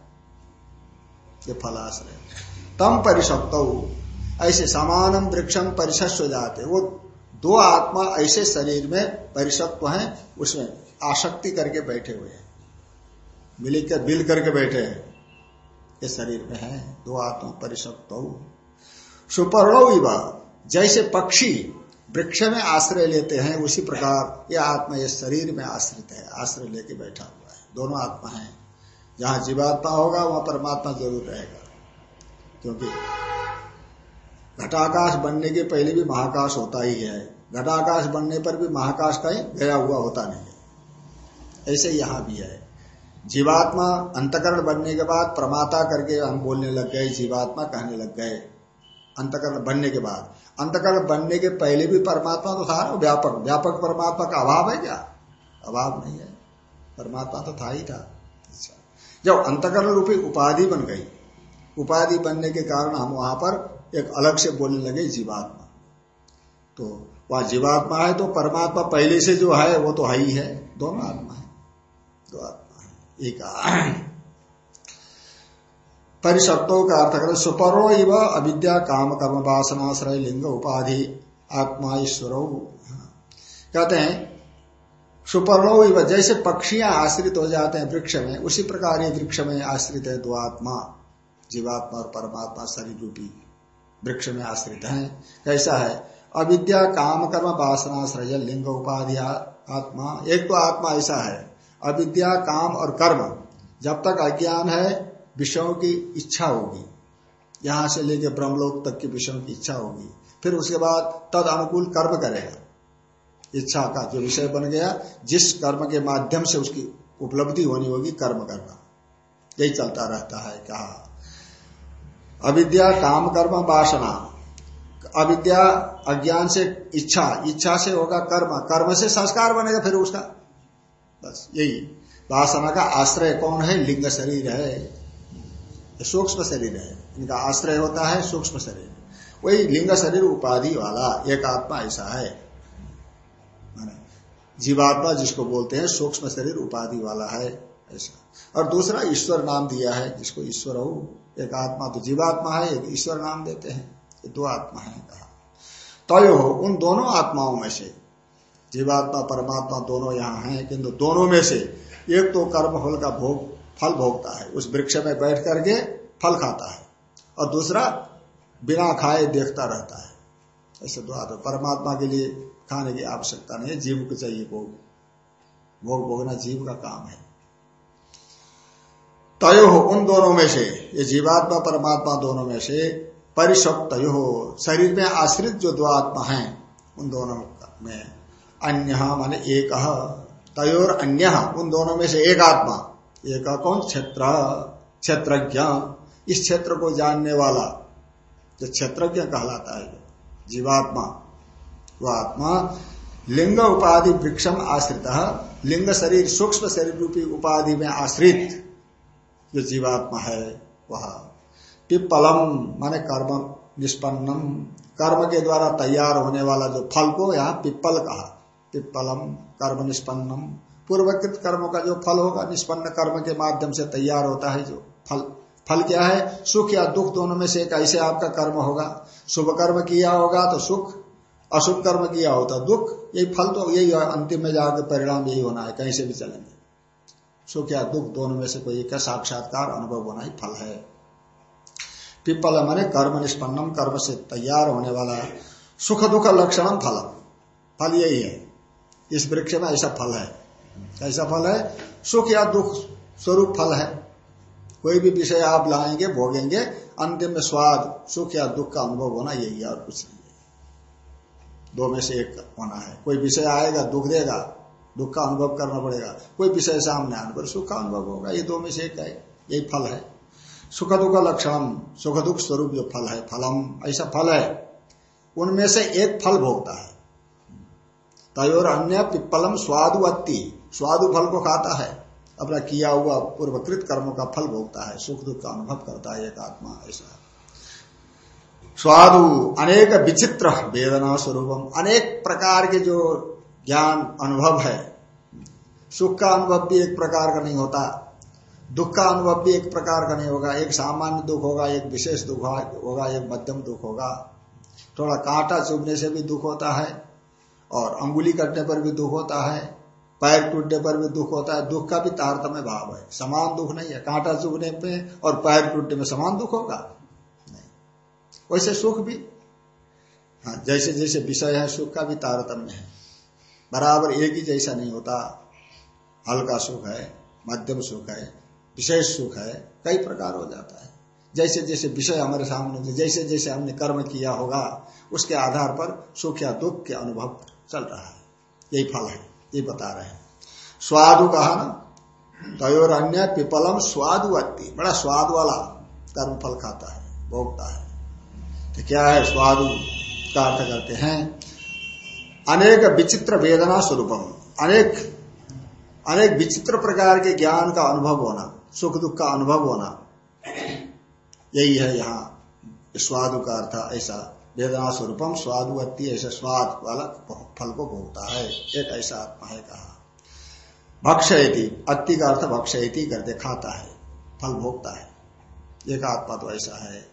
ये फलाश्रय। तम परिशक्त ऐसे समानम वृक्षम परिशस्व जाते वो दो आत्मा ऐसे शरीर में परिशक्व हैं, उसमें आसक्ति करके बैठे हुए हैं। मिल कर बिल करके बैठे हैं। ये शरीर में है, दो आत्मा परिशक्त सुपर्ण जैसे पक्षी वृक्ष में आश्रय लेते हैं, उसी प्रकार यह आत्मा ये शरीर में आश्रित है, आश्रय लेके बैठा हुआ है। दोनों आत्मा है। जहाँ जीवात्मा होगा, वहाँ परमात्मा ज़रूर रहेगा। क्योंकि घटाकाश बनने के पहले भी महाकाश होता ही है। घटाकाश बनने पर भी महाकाश का ही गया हुआ होता नहीं ऐसे यहाँ भी है। जीवात्मा अंतकरण बनने के बाद प्रमाता करके हम बोलने लग गए, जीवात्मा कहने लग गए। अंतकरण बनने के बाद। अंतकरण बनने के पहले भी परमात्मा तो था ना, व्यापक। व्यापक परमात्मा का अभाव है क्या? अभाव नहीं है। परमात्मा तो था ही था। अच्छा। जब अंतकरण रूपी उपाधि बन गई, उपाधि बनने के कारण हम वहाँ पर एक अलग से बोलने लगे जीवात्मा। तो वह जीवात्मा है तो परमात्मा पहले से जो है, वो तो है ही है। दोनों आत्मा है। दो आत्मा। परिशक्तों का अर्थ कर, सुपरो अविद्या काम कर्म वासनाश्रय लिंग उपाधि, आत्मा ईश्वर। कहते हैं सुपर्णो इव जैसे पक्षियाँ आश्रित हो जाते हैं वृक्ष में, उसी प्रकार ये वृक्ष में आश्रित है दो आत्मा जीवात्मा और परमात्मा शरीर रूपी वृक्ष में आश्रित है। कैसा है, अविद्या काम कर्म वासनाश्रय लिंग उपाधि, आत्मा, एक तो आत्मा ऐसा है। अविद्या, काम और कर्म, जब तक अज्ञान है, विषयों की इच्छा होगी। यहाँ से लेके ब्रह्मलोक तक के विषयों की इच्छा होगी। फिर उसके बाद तद अनुकूल कर्म करेगा। इच्छा का जो विषय बन गया, जिस कर्म के माध्यम से उसकी उपलब्धि होनी होगी, कर्म करना। यही चलता रहता है कहा अविद्या, काम, कर्म, वासना। अविद्या, अज्ञान से इच्छा। इच्छा से होगा कर्म। कर्म से संस्कार बनेगा फिर उसका। बस, यही। वासना का आश्रय कौन है? लिंग शरीर है। सूक्ष्म शरीर है। इनका आश्रय होता है सूक्ष्म शरीर। वही लिंग शरीर उपाधि वाला, एक आत्मा ऐसा है। जीवात्मा जिसको बोलते हैं, सूक्ष्म शरीर उपाधि वाला है, ऐसा। और दूसरा, ईश्वर नाम दिया है, जिसको ईश्वर हो, एक आत्मा तो जीवात्मा है, एक ईश्वर नाम देते हैं। ये दो आत्मा है कहा। तय हो उन दोनों आत्माओं में से जीवात्मा, परमात्मा दोनों यहाँ हैं, किंतु दोनों में से एक तो कर्म फल का भोग, फल भोगता है। उस वृक्ष में बैठ करके फल खाता है। और दूसरा, बिना खाए देखता रहता है। ऐसे दो आत्मा परमात्मा के लिए खाने की आवश्यकता नहीं है, जीव को चाहिए भोग। भोग भोगना जीव का काम है। तय हो उन दोनों में से, ये जीवात्मा, परमात्मा दोनों में से परिशक्त हो शरीर में आश्रित जो दो आत्मा है, उन दोनों में अन्य माने एक। तयोर अन्य। उन दोनों में से एक आत्मा। एक कौन? क्षेत्र। क्षेत्रज्ञ। इस क्षेत्र को जानने वाला, जो क्षेत्रज्ञ कहलाता है, जीवात्मा। वह आत्मा लिंग उपाधि वृक्षम आश्रित। लिंग शरीर सूक्ष्म शरीर रूपी उपाधि में आश्रित, जो जीवात्मा है, वह। पिप्पलम, माने कर्म निष्पन्नम। कर्म के द्वारा तैयार होने वाला जो फल को यहाँ पिप्पल कहा। पिप्पलम कर्म निष्पन्नम। पूर्वकृत कर्म का जो फल होगा, निष्पन्न कर्म के माध्यम से तैयार होता है जो फल। फल क्या है? सुख या दुख दोनों में से एक, ऐसे आपका कर्म होगा। शुभ कर्म किया होगा तो सुख, अशुभ कर्म किया होता दुख। यही फल तो यही अंतिम में जाकर परिणाम यही होना है, कहीं से भी चलेंगे। सुख या दुख दोनों में से कोई एक साक्षात्कार, अनुभव होना ही फल है। पिपल मैंने कर्म निष्पन्नम, कर्म से तैयार होने वाला सुख दुख लक्षणम फल फल यही है। इस वृक्ष में ऐसा फल है। ऐसा फल है, सुख या दुख स्वरूप फल है। कोई भी विषय आप लाएँगे, भोगेंगे, अंतिम में स्वाद, सुख या दुख का अनुभव होना यही है और कुछ नहीं दो में से एक होना है। कोई विषय आएगा, दुख देगा, दुख का अनुभव करना पड़ेगा। कोई विषय सामने आने पर सुख का अनुभव होगा। ये दो में से एक है, यही फल है। सुख दुख लक्षण, सुख दुख स्वरूप जो फल है, फलम, ऐसा फल है। उनमें से एक फल भोगता है। तयोर अन्य पिप्पलम स्वादुअत्ति स्वादु फल को खाता है। अपना किया हुआ पूर्वकृत कर्मों का फल भोगता है। सुख दुख का अनुभव करता है एक आत्मा, ऐसा स्वादु अनेक विचित्र वेदना स्वरूपम। अनेक प्रकार के जो ज्ञान, अनुभव है, सुख का अनुभव भी एक प्रकार का नहीं होता। दुख का अनुभव भी एक प्रकार का नहीं होगा। एक सामान्य दुख होगा, एक विशेष दुख होगा, एक मध्यम दुख होगा। थोड़ा कांटा चुभने से भी दुख होता है। और अंगुली कटने पर भी दुख होता है, पैर टूटने पर भी दुख होता है, दुख का भी तारतम्य भाव है। समान दुख नहीं है, कांटा चुभने पे और पैर टूटने में समान दुख होगा? नहीं। वैसे सुख भी। हाँ जैसे जैसे विषय है, सुख का भी तारतम्य है। बराबर एक ही जैसा नहीं होता। हल्का सुख है, मध्यम सुख है, विशेष सुख है, कई प्रकार हो जाता है। जैसे जैसे विषय हमारे सामने, जैसे जैसे हमने कर्म किया होगा, उसके आधार पर सुख या दुख के अनुभव चल रहा है। यही फल है, ये बता रहे हैं। स्वादु कहा ना? तयोर अन्य पिपलम स्वादु अति बड़ा स्वाद वाला कर्म फल खाता है, भोगता है। तो क्या है स्वादु? का अर्थ करते हैं, अनेक विचित्र वेदना स्वरूपम। अनेक अनेक विचित्र प्रकार के ज्ञान का अनुभव होना, सुख दुख का अनुभव होना। यही है यहाँ स्वादु का अर्थ, ऐसा वेदना स्वरूपम स्वादुवत्ती ऐसे स्वाद वाला फल को भोगता है। एक ऐसा आत्मा है कहा। भक्षयती अति का अर्थ भक्षयती करते खाता है, फल भोगता है। एक आत्मा तो ऐसा है।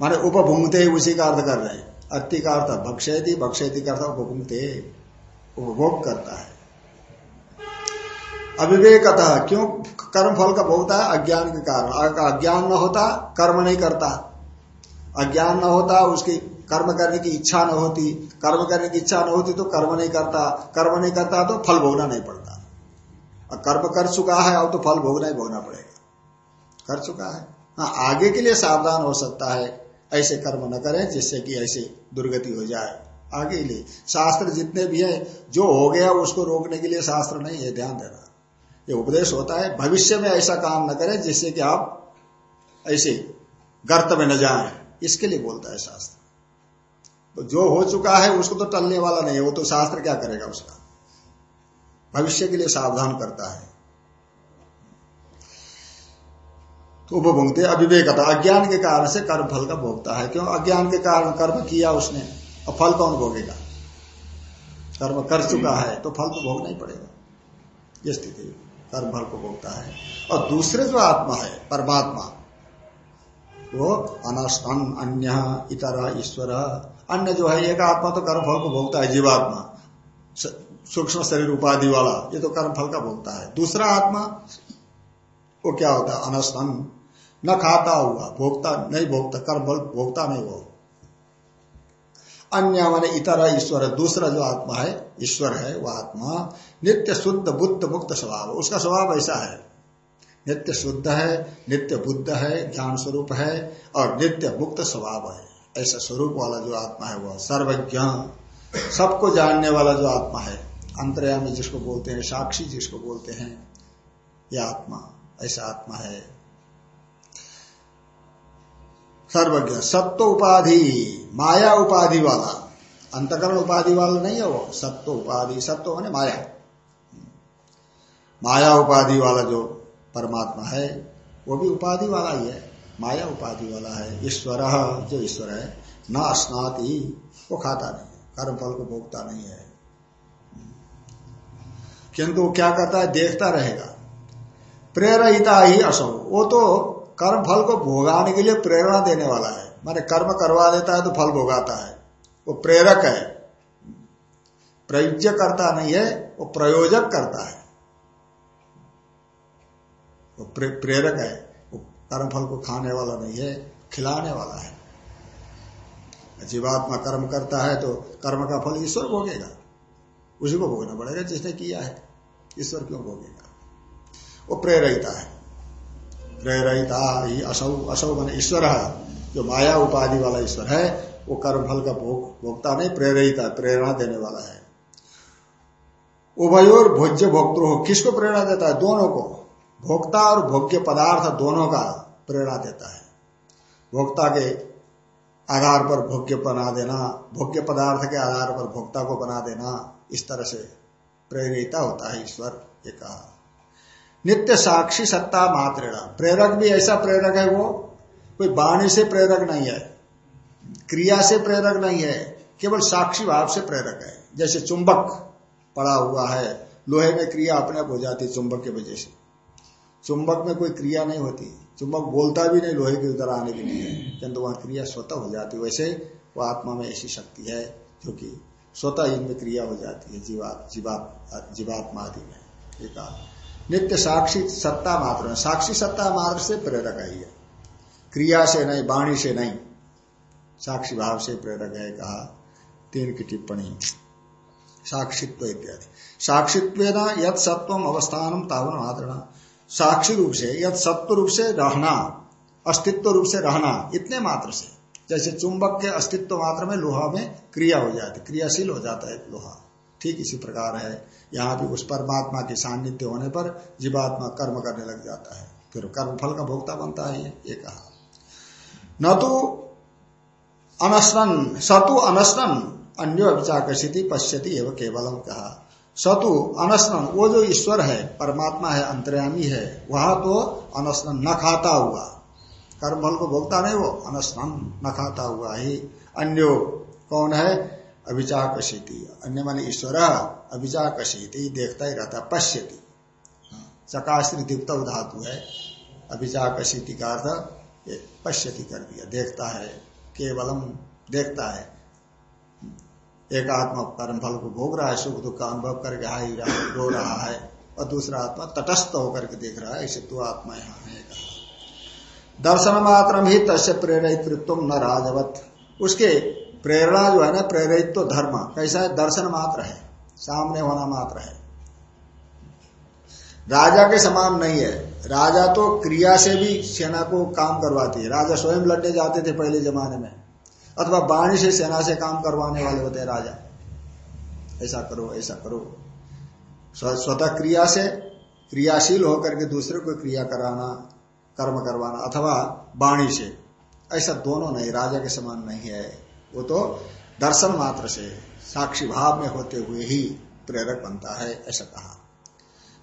माने उपभुंगते उसी का अर्थ कर रहे हैं। अति का अर्थ भक्षयती भक्षयती का अर्थ उपभुंगते, उपभोग करता है। अविवेकतः, क्यों? कर्म फल का भोगता है अज्ञान के कारण। अज्ञान न होता, कर्म नहीं करता। अज्ञान न होता, उसकी कर्म करने की इच्छा न होती, कर्म करने की इच्छा न होती तो कर्म नहीं करता, कर्म नहीं करता तो फल भोगना नहीं पड़ता। और कर्म कर चुका है, अब तो फल भोगना ही भोगना पड़ेगा। कर चुका है। हाँ आगे के लिए सावधान हो सकता है, ऐसे कर्म न करें जिससे कि ऐसे दुर्गति हो जाए। आगे लिए। शास्त्र जितने भी है, जो हो गया उसको रोकने के लिए शास्त्र नहीं है, ध्यान देना। ये उपदेश होता है, भविष्य में ऐसा काम न करें जिससे कि आप ऐसे गर्त में न जाए। इसके लिए बोलता है शास्त्र। जो हो चुका है, उसको तो टलने वाला नहीं है, वो तो शास्त्र क्या करेगा उसका? भविष्य के लिए सावधान करता है। तो उपभोगते अविवेकता अज्ञान के कारण से कर्म फल का भोगता है। क्यों? अज्ञान के कारण कर्म किया उसने और फल कौन भोगेगा? कर्म कर चुका है तो फल तो भोगना ही पड़ेगा। ये स्थिति, कर्म फल को भोगता है। और दूसरे जो आत्मा है, परमात्मा, वो अनस्तन अन्य, इतर, ईश्वर अन्य जो है, एक आत्मा तो कर्म फल को भोगता है, जीवात्मा। सूक्ष्म शरीर उपाधि वाला, ये तो कर्म फल का भोगता है। दूसरा आत्मा, वो क्या होता है? अनशन न खाता हुआ, भोगता, नहीं भोगता कर्म फल भोगता नहीं वो। अन्य माने इतर ईश्वर है। दूसरा जो आत्मा है, ईश्वर है वह आत्मा। नित्य शुद्ध, बुद्ध मुक्त स्वभाव। उसका स्वभाव ऐसा है। नित्य शुद्ध है, नित्य बुद्ध है, ज्ञान स्वरूप है, और नित्य मुक्त स्वभाव है। ऐसा स्वरूप वाला जो आत्मा है वह सर्वज्ञ सबको जानने वाला जो आत्मा है, अंतर्यामी जिसको बोलते हैं, साक्षी जिसको बोलते हैं यह आत्मा, ऐसा आत्मा है। सर्वज्ञ, सत्व उपाधि, माया उपाधि वाला। अंतकरण उपाधि वाला नहीं है वो, सत्व उपाधि, सत्व माने माया। माया उपाधि वाला जो परमात्मा है, वो भी उपाधि वाला ही है। माया उपाधि वाला है ईश्वर जो ईश्वर है न स्नाति वो खाता नहीं कर्म फल को भोगता नहीं है। किंतु क्या करता है? देखता रहेगा। प्रेरिता ही असो। वो तो कर्म फल को भोगाने के लिए प्रेरणा देने वाला है। माने कर्म करवा देता है तो फल भोगाता है। वो प्रेरक है। प्रयुज्य करता नहीं है वो प्रयोजक करता है। वो प्रे, प्रेरक है। कर्म फल को खाने वाला नहीं है, खिलाने वाला है। जीवात्मा कर्म करता है तो कर्म का फल ईश्वर भोगेगा। उसी को भोगना पड़ेगा जिसने किया है। ईश्वर क्यों भोगेगा? वो प्रेरिता है। प्रेरिता ही असौ असौ मान ईश्वर जो माया उपाधि वाला ईश्वर है, वो कर्म फल का भोग, भोगता नहीं, प्रेरिता, प्रेरणा देने वाला है। उभयोर भोज्य भोक्तृ किसको प्रेरणा देता है? दोनों को। भोक्ता और भोग्य पदार्थ दोनों का। प्रेरणा देता है। भोक्ता के आधार पर भोग्य बना देना, भोग्य पदार्थ के आधार पर भोक्ता को बना देना, इस तरह से प्रेरिता होता है ईश्वर, ये कहा। नित्य साक्षी सत्ता मात्रेणा प्रेरक भी ऐसा प्रेरक है वो, कोई वाणी से प्रेरक नहीं है, क्रिया से प्रेरक नहीं है, केवल साक्षी भाव से प्रेरक है। जैसे चुंबक पड़ा हुआ है, लोहे में क्रिया अपने आप हो जाती चुंबक की वजह से। चुंबक में कोई क्रिया नहीं होती। चुंबक बोलता भी नहीं, लोहे के उधर आने के लिए किंतु वहाँ क्रिया स्वतः हो जाती वैसे वो आत्मा में ऐसी शक्ति है जो कि स्वतः इनमें क्रिया हो जाती है, जीवा जीवात जीवात्मा आदि में। एक नित्य साक्षी सत्ता मात्र में साक्षी सत्ता मात्र से प्रेरक है क्रिया से नहीं, वाणी से नहीं। साक्षी भाव से प्रेरक है, कहा। तीन की टिप्पणी। साक्षित्व इत्यादि। साक्षित्व यद सत्व अवस्थान तावन मात्र साक्षी रूप से, यद सत्व रूप से रहना, अस्तित्व रूप से रहना, इतने मात्र से। जैसे चुंबक के अस्तित्व मात्र में लोहा में क्रिया हो जाती, क्रियाशील हो जाता है लोहा। ठीक इसी प्रकार है। यहाँ भी उस परमात्मा के सान्निध्य होने पर जीवात्मा कर्म करने लग जाता है। फिर कर्म फल का भोक्ता बनता है, ये कहा। न तो अनशन सतु अनशन अन्य विचाकर्षित पश्यति एवं केवलम कहा। सतु अनशन वो जो ईश्वर है, परमात्मा है, अंतर्यामी है, वह तो अनशन न खाता हुआ। कर्म फल को भोगता नहीं वो अनशन न खाता हुआ ही। अन्यो, कौन है? अभिचाकशीति अन्य मान ईश्वर अभिचाकशीति देखता ही रहता, पश्यति। चकाश्री दीप्त धातु है। अभिचाकशीति का अर्थ पश्यति कर दिया, देखता है, केवलम देखता है। एक आत्मा कर्म फल को भोग रहा है, सुख दुख का अनुभव करके हाई रहा रो रहा है और दूसरा आत्मा तटस्थ होकर के देख रहा है, ऐसे तो आत्मा यहाँ है। दर्शन मात्र ही तस्य प्रेरित न राजवत। उसके प्रेरणा जो है ना प्रेरित तो धर्म, कैसा है? दर्शन मात्र है, सामने होना मात्र है। राजा के समान नहीं है। राजा तो क्रिया से भी सेना को काम करवाती है। राजा स्वयं लड़ने जाते थे पहले जमाने में। अथवा वाणी से सेना से काम करवाने वाले होते हैं राजा। ऐसा करो ऐसा करो। स्वतः क्रिया से क्रियाशील होकर के दूसरे को क्रिया कराना, कर्म करवाना, अथवा वाणी से। ऐसा दोनों नहीं, राजा के समान नहीं है। वो तो दर्शन मात्र से, साक्षी भाव में होते हुए ही प्रेरक बनता है, ऐसा कहा।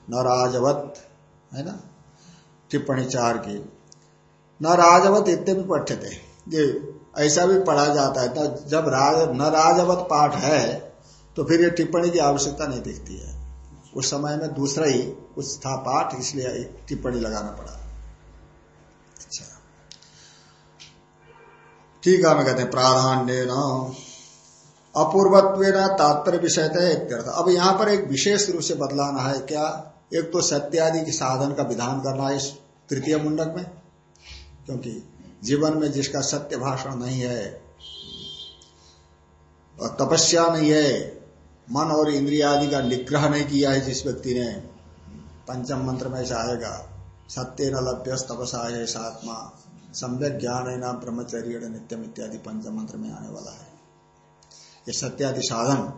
न राजवत, है ना? टिप्पणी चार की। न राजवत इतने भी पठ्य थे ये ऐसा भी पढ़ा जाता है। जब राज न राजवत पाठ है तो फिर ये टिप्पणी की आवश्यकता नहीं दिखती है। उस समय में दूसरा ही कुछ था पाठ, इसलिए टिप्पणी लगाना पड़ा। अच्छा। ठीक है मैं कहते हैं, प्राधान्य न। अपूर्वत्व तात्पर्य विषय इत्यर्थ अब यहाँ पर एक विशेष रूप से बदलाना है क्या? एक तो सत्यादि के साधन का विधान करना है इस तृतीय मुंडक में, क्योंकि जीवन में जिसका सत्य भाषण नहीं है, और तपस्या नहीं है, मन और इंद्रिया आदि का निग्रह नहीं किया है जिस व्यक्ति ने, पंचम मंत्र में ऐसा आएगा, सत्य न लभ्य तपसा है सात्मा, सम्यक ज्ञान है ना ब्रह्मचर्य नित्यम इत्यादि पंचम मंत्र में आने वाला है। ये सत्यादि साधन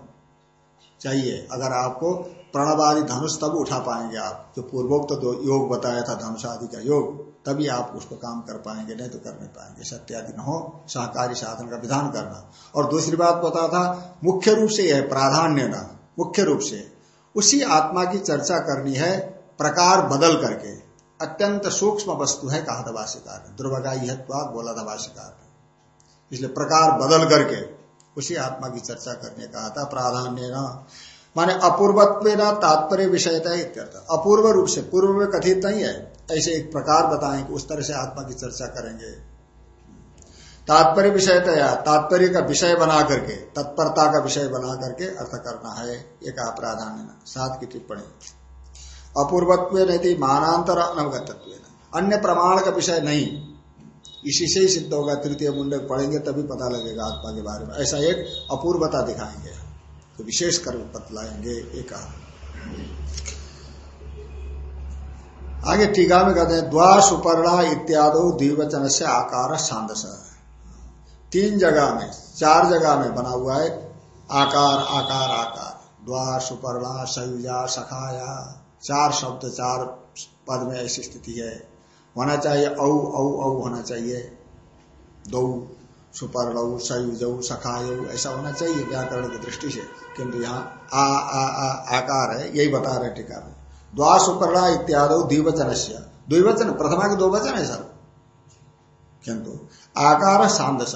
चाहिए। अगर आपको प्रणवादि धनुष तब उठा पाएँगे आप। जो पूर्वोक्त तो योग बताया था धनुष आदि का योग, तभी आप उसको काम कर पाएँगे, नहीं तो कर नहीं पाएँगे। सत्यादि न हो सहकारी साधन का विधान करना। और दूसरी बात बता था, मुख्य रूप से यह प्राधान्य न, मुख्य रूप से। उसी आत्मा की चर्चा करनी है, प्रकार बदल करके। अत्यंत सूक्ष्म वस्तु है, कहा था भाष्यकार ने। दुर्भगाई बोला था भाष्यकार ने। इसलिए प्रकार बदल करके उसी आत्मा की चर्चा करने कहा था, प्राधान्य न। माने अपूर्वत्व ना तात्पर्य विषय इत्यर्थ। अपूर्व रूप से, पूर्व में कथित नहीं है। ऐसे एक प्रकार बताएँ कि उस तरह से आत्मा की चर्चा करेंगे। तात्पर्य विषय तया तात्पर्य का विषय बना करके, तत्परता का विषय बना करके अर्थ करना है एक प्राधान्य सात की टिप्पणी। अपूर्वत्व नहीं मानांतर अनवगतत्व अन्य प्रमाण का विषय नहीं। इसी से ही सिद्ध होगा, तृतीय मुंडक पढ़ेंगे तभी पता लगेगा आत्मा के बारे में। ऐसा एक अपूर्वता दिखाएँगे। तो विशेष कर बतलाएँगे एक आगे टीका में कहते हैं, द्वा सुपर्णा इत्यादि द्विवचन से आकार सांदस तीन जगह में, चार जगह में बना हुआ है, आकार आकार आकार। द्वार सुपर्णा सयुजा सखाया, चार शब्द, चार पद में ऐसी स्थिति है। होना चाहिए औ औ औ होना चाहिए। दो। सुपर्ण, सयुज, सखाय, ऐसा होना चाहिए, व्याकरण की दृष्टि से। किंतु यहाँ आ आ आ, आकार है, यही बता रहे टीका में। द्वा सुपर्णा इत्यादि द्विवचन से द्विवचन, प्रथमा के दो वचन है सर। किंतु आकार सांदस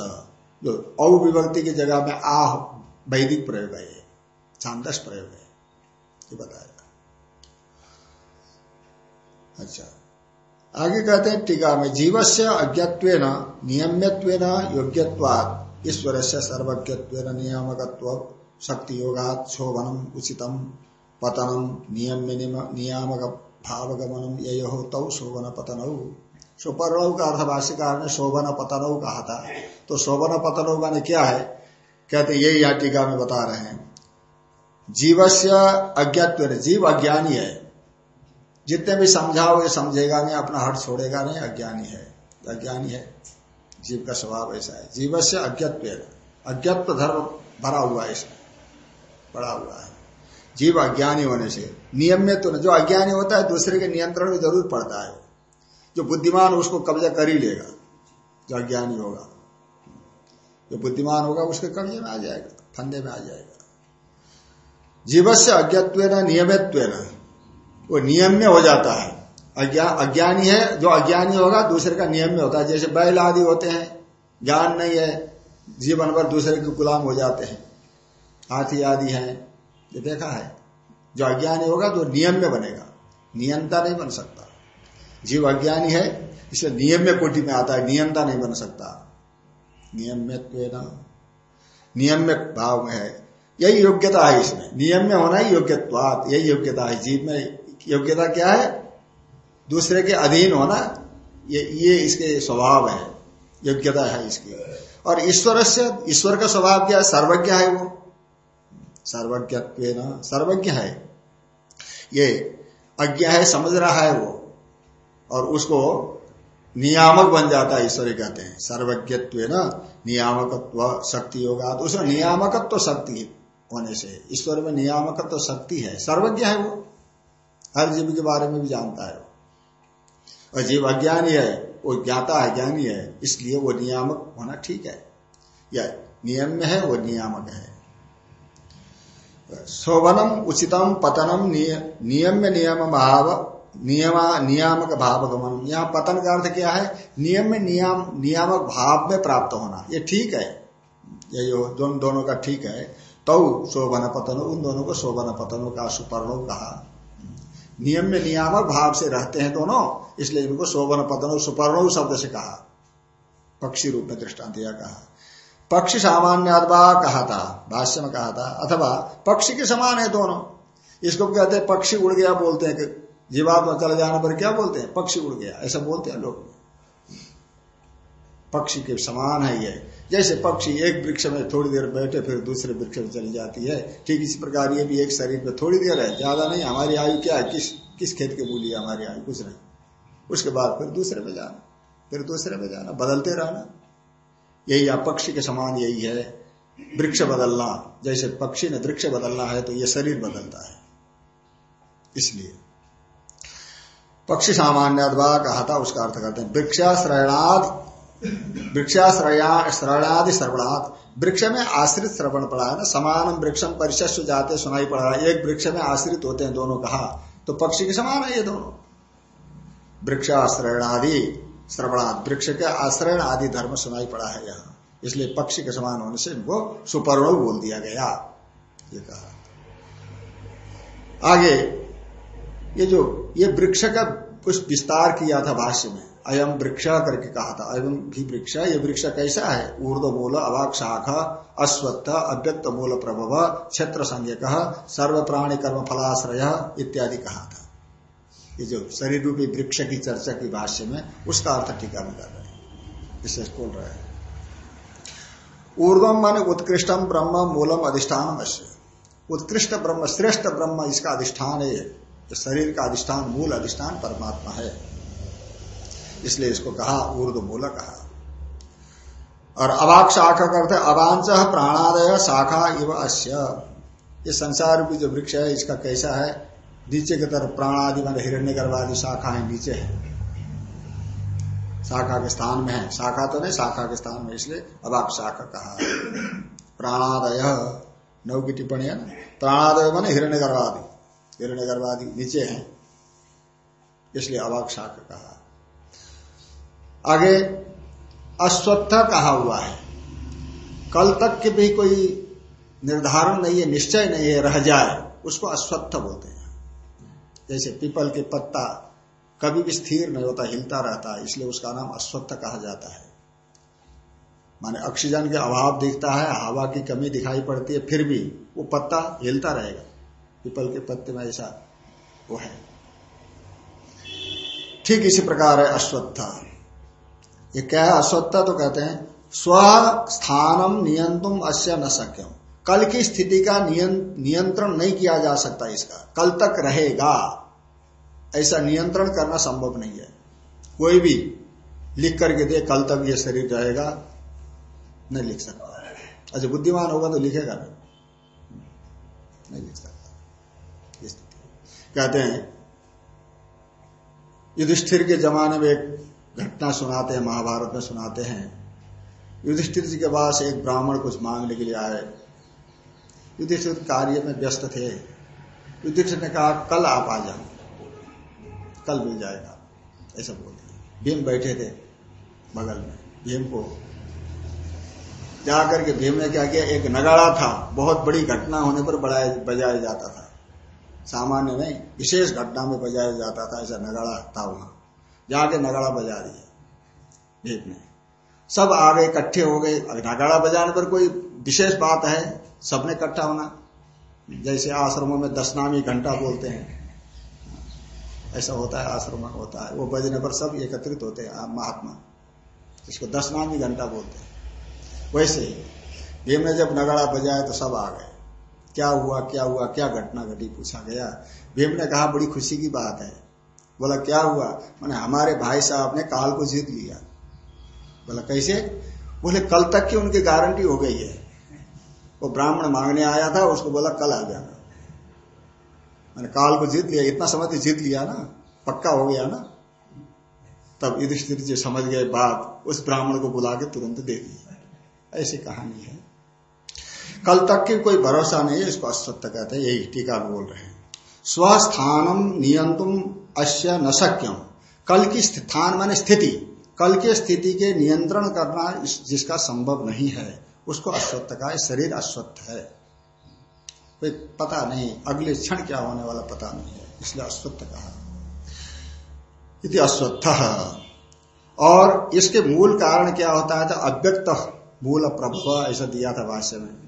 जो औ की जगह में आ, वैदिक प्रयोग है छांदस प्रयोग है। ये बताया। अच्छा। आगे कहते हैं, टीका में जीव से अज्ञत्व नियम्यत्व योग्यवाद ईश्वर से सर्वज्ञत्व नियामकत्व शक्ति योगात शोभनम उचितम, पतनम नियम नियामक भावगमनम ये तौ शोभन पतन सुपर्ण का अर्थभाष्यकार ने शोभन पतनौ कहा था। तो शोभन पतनौ का क्या है? कहते यही यहाँ टीका में बता रहे हैं। जीवस्य अज्ञत्व जीव अज्ञानी है। जितने भी समझाओ ये समझेगा नहीं, अपना हट छोड़ेगा नहीं, अज्ञानी है। अज्ञानी है। जीव का स्वभाव ऐसा है। जीव से अज्ञत्व अज्ञत्व धर्म भरा हुआ है इसमें। पड़ा हुआ है। जीव अज्ञानी होने से नियम में तो जो अज्ञानी होता है, दूसरे के नियंत्रण में ज़रूर पड़ता है। जो बुद्धिमान उसको कब्जा कर ही लेगा। जो अज्ञानी होगा, जो बुद्धिमान होगा, उसके कब्जे में आ जाएगा, फंदे में आ जाएगा। जीव से अज्ञत्व नियमित्व वो नियम में हो जाता है। अज्ञान अज्ञानी है, जो अज्ञानी होगा, दूसरे का नियम में होता है। जैसे बैल आदि होते हैं, ज्ञान नहीं है, जीवन भर दूसरे के गुलाम हो जाते हैं। हाथी आदि हैं, ये देखा है। जो अज्ञानी होगा तो नियम में बनेगा। नियंता नहीं बन सकता। जीव अज्ञानी है, इसलिए नियम में कोटि में आता है। नियंता नहीं बन सकता। नियम में नियम में भाव में है। यही योग्यता है इसमें। नियम में होना ही योग्यत्वात। यही योग्यता है। जीव में योग्यता क्या है? दूसरे के अधीन होना, ये ये इसके स्वभाव है। योग्यता है इसकी। और ईश्वर से, ईश्वर का स्वभाव क्या है? सर्वज्ञ है वो। सर्वज्ञ सर्वज्ञ है। ये अज्ञ है, समझ रहा है वो। और उसको नियामक बन जाता है, ईश्वरी कहते हैं। सर्वज्ञत्व न नियामकत्व शक्ति होगा तो उसमें नियामकत्व शक्ति होने से, ईश्वर में नियामकत्व शक्ति है। सर्वज्ञ है वो। हर जीव के बारे में भी जानता है और जीव अज्ञानी है, वो ज्ञाता है ज्ञानी है, इसलिए वो नियामक होना ठीक है। या नियम में है, वो नियामक है। शोभनम, उचितम, पतनम नियम में नियम भाव, नियमा, नियामक भाव गमन यहाँ पतन का अर्थ क्या है? नियम में नियम, नियामक भाव में प्राप्त होना। ये ठीक है। ये दोनों दोनों का ठीक है। तो शोभन पतन, उन दोनों को शोभन पतनों का सुपर्णों कहा। नियम में नियामक भाव से रहते हैं दोनों, इसलिए इनको शोभन पतन सुपर्ण शब्द से कहा। पक्षी रूप में दृष्टांत कहा। पक्षी सामान्य अथवा कहा था भाष्य में कहा था अथवा पक्षी के समान है दोनों। इसको कहते हैं, पक्षी उड़ गया बोलते हैं कि जीवात्मा चले जाने पर क्या बोलते हैं? पक्षी उड़ गया, ऐसा बोलते हैं लोग। पक्षी के समान है ये। जैसे पक्षी एक वृक्ष में थोड़ी देर बैठे, फिर दूसरे वृक्ष में चली जाती है। ठीक इसी प्रकार ये भी एक शरीर में थोड़ी देर है, ज़्यादा नहीं। हमारी आयु क्या है? किस किस खेत के मूल्य हमारी आयु? कुछ नहीं। उसके बाद फिर दूसरे में जाना, फिर दूसरे में जाना, बदलते रहना। यही आप पक्षी के समान यही है। वृक्ष बदलना, जैसे पक्षी ने वृक्ष बदलना है तो ये शरीर बदलता है। इसलिए पक्षी सामान्य कहा था उसका अर्थ करते हैं वृक्षाश्रयणादि श्रवणात्। वृक्ष में आश्रित श्रवण पड़ा है ना? समान वृक्षम परिशस्व जाते सुनाई पड़ा है। एक वृक्ष में आश्रित होते हैं दोनों कहा। तो पक्षी के समान है ये दोनों। वृक्षाश्रयणादि, श्रवणात्। वृक्ष के आश्रयण आदि धर्म सुनाई पड़ा है यहाँ। इसलिए पक्षी के समान होने से इनको सुपर्ण बोल दिया गया। ये कहा। आगे, ये जो, ये वृक्ष का कुछ विस्तार किया था भाष्य में। अयम वृक्ष करके कहा था। अयम भी वृक्ष ये वृक्ष कैसा है? ऊर्द मूल अवाक, शाखा, अश्वत्थ, अव्यक्त मूल प्रभव, क्षेत्र संज्ञक सर्व प्राणी कर्म फलाश्रय इत्यादि कहा था। ये जो शरीर रूपी वृक्ष की चर्चा की भाष्य में, उसका अर्थ टीका में कर रहे हैं। बोल रहे हैं। ऊर्धम मान उत्कृष्टम ब्रह्म मूलम अधिष्ठान उत्कृष्ट ब्रह्म, श्रेष्ठ ब्रह्म इसका अधिष्ठान है। शरीर का अधिष्ठान, मूल अधिष्ठान परमात्मा है। इसलिए इसको कहा ऊर्द मूल कहा। और अवाक शाखा करते अवांच प्राणादय शाखा इव अश्य ये संसार रूपी जो वृक्ष है, इसका कैसा है? नीचे की तरफ़ प्राण आदि मान हिरण्य गर्भादि शाखा है, नीचे है। शाखा के स्थान में है। शाखा तो नहीं, शाखा के स्थान में इसलिए अवाक शाखा कहा। प्राणादय नव की टिप्पणी है ना प्राणादय मान हिरण्य गर्भादि। हिरण्य गर्भादि नीचे है। इसलिए अवाक शाखा कहा। आगे अश्वत्थ कहा हुआ है। कल तक के भी कोई निर्धारण नहीं है, निश्चय नहीं है, रह जाए, उसको अश्वत्थ बोलते हैं। जैसे पीपल के पत्ता कभी भी स्थिर नहीं होता, हिलता रहता है, इसलिए उसका नाम अश्वत्थ कहा जाता है। माने ऑक्सीजन के अभाव दिखता है, हवा की कमी दिखाई पड़ती है, फिर भी वो पत्ता हिलता रहेगा। पीपल के पत्ते में ऐसा वो है। ठीक इसी प्रकार है अश्वत्थ। ये क्या है? अश्वत्थ तो कहते हैं, स्व स्थानम नियंत्रण अश्य न सक्यम कल की स्थिति का नियंत्रण नहीं किया जा सकता इसका। कल तक रहेगा। ऐसा नियंत्रण करना संभव नहीं है। कोई भी लिख करके दे, कल तक ये शरीर रहेगा नहीं लिख सकता। अच्छा बुद्धिमान होगा तो लिखेगा नहीं नहीं लिख सकता। कहते हैं, युधिष्ठिर के जमाने में एक घटना सुनाते हैं, महाभारत में सुनाते हैं। युधिष्ठिर जी के पास एक ब्राह्मण कुछ मांगने के लिए आए। युधिष्ठिर कार्य में व्यस्त थे। युधिष्ठिर ने कहा, कल आप आ जाओ कल मिल जाएगा। ऐसा बोल दिया भीम बैठे थे बगल में, भीम को। जाकर के भीम ने क्या किया, एक नगाड़ा था, बहुत बड़ी घटना होने पर बजाया जाता था। सामान्य नहीं, विशेष घटना में बजाया जाता था, ऐसा नगाड़ा था वहाँ। जाके नगाड़ा बजा दिया भीम ने सब आ गए इकट्ठे हो गए नगाड़ा बजाने पर कोई विशेष बात है, सबने इकट्ठा होना। जैसे आश्रमों में दस नामी घंटा बोलते हैं। ऐसा होता है, आश्रम में होता है। वो बजने पर सब एकत्रित होते हैं महात्मा। इसको दस नामी घंटा बोलते हैं। वैसे ही भीम ने जब नगाड़ा बजाया तो सब आ गए। क्या हुआ क्या हुआ, क्या घटना घटी, पूछा गया। भीम ने कहा, बड़ी खुशी की बात है। बोला, क्या हुआ? मैंने, हमारे भाई साहब ने काल को जीत लिया। बोला, कैसे? बोले, कल तक की उनकी गारंटी हो गई है। वो ब्राह्मण मांगने आया था, उसको बोला, कल आ जाना। मैंने, काल को जीत लिया, इतना समझ जीत लिया ना, पक्का हो गया ना? तब युधिष्ठिर जी समझ गए बात, उस ब्राह्मण को बुला के तुरंत दे दी। ऐसी कहानी है। कल तक की कोई भरोसा नहीं है, इसको असत्य कहते हैं, यही टीका बोल रहे हैं। स्वस्थानम नियंतुम अश्य न सक्यम कल की स्थान माने स्थिति। कल के स्थिति के नियंत्रण करना जिसका संभव नहीं है, उसको अश्वत्थ का शरीर अश्वत्थ है। कोई पता नहीं, अगले क्षण क्या होने वाला पता नहीं है, इसलिए अश्वत्थ कहा। इति अश्वत्थ और इसके मूल कारण क्या होता है तो अव्यक्त, मूल प्रभुत्व, ऐसा दिया था भाष्य में।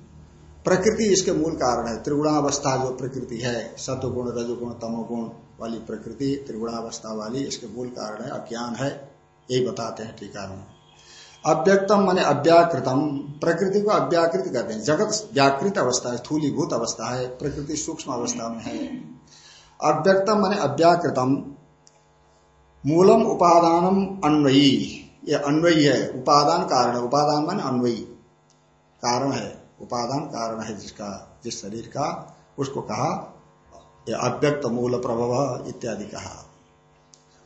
प्रकृति इसके मूल कारण है। त्रिगुणावस्था जो प्रकृति है सत्वगुण रजगुण, तमोगुण वाली प्रकृति, त्रिगुणावस्था वाली इसके मूल कारण है, अज्ञान है। यही बताते हैं टीका में। अव्यक्तम माने अव्याकृतम। प्रकृति को अव्याकृत कहते हैं। जगत व्याकृत अवस्था है, थूलीभूत अवस्था है, प्रकृति सूक्ष्म अवस्था में है। अव्यक्तम माने अव्याकृतम। मूलम उपादानम अन्वयी। ये अन्वयी है, उपादान कारण है। उपादान माने अन्वयी। कारण है। उपादान कारण है जिसका, जिस शरीर का, उसको कहा अव्यक्त मूल प्रभव इत्यादि कहा।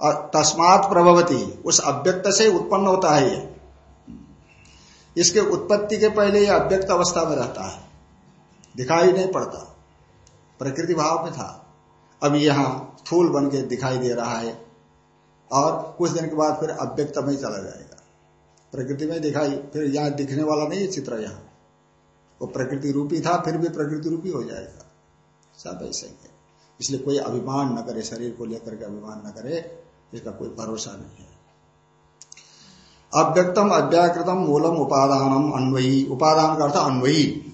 तस्मात प्रभवती, उस अव्यक्त से उत्पन्न होता है ये। इसके उत्पत्ति के पहले यह अव्यक्त अवस्था में रहता है। दिखाई नहीं पड़ता। प्रकृति भाव में था। अब यहाँ थूल बन के दिखाई दे रहा है और कुछ दिन के बाद फिर अव्यक्त में चला जाएगा। प्रकृति में दिखाई, फिर यहाँ दिखने वाला नहीं है चित्र यहाँ। वो प्रकृति रूपी था, फिर भी प्रकृति रूपी हो जाएगा। सब ऐसे ही है। इसलिए कोई अभिमान न करे, शरीर को लेकर के अभिमान न करे, इसका कोई भरोसा नहीं है। अव्यक्तम, अव्याकृतम, मूलम, उपादानम, अन्वयी। उपादान का अर्थ अन्वयी।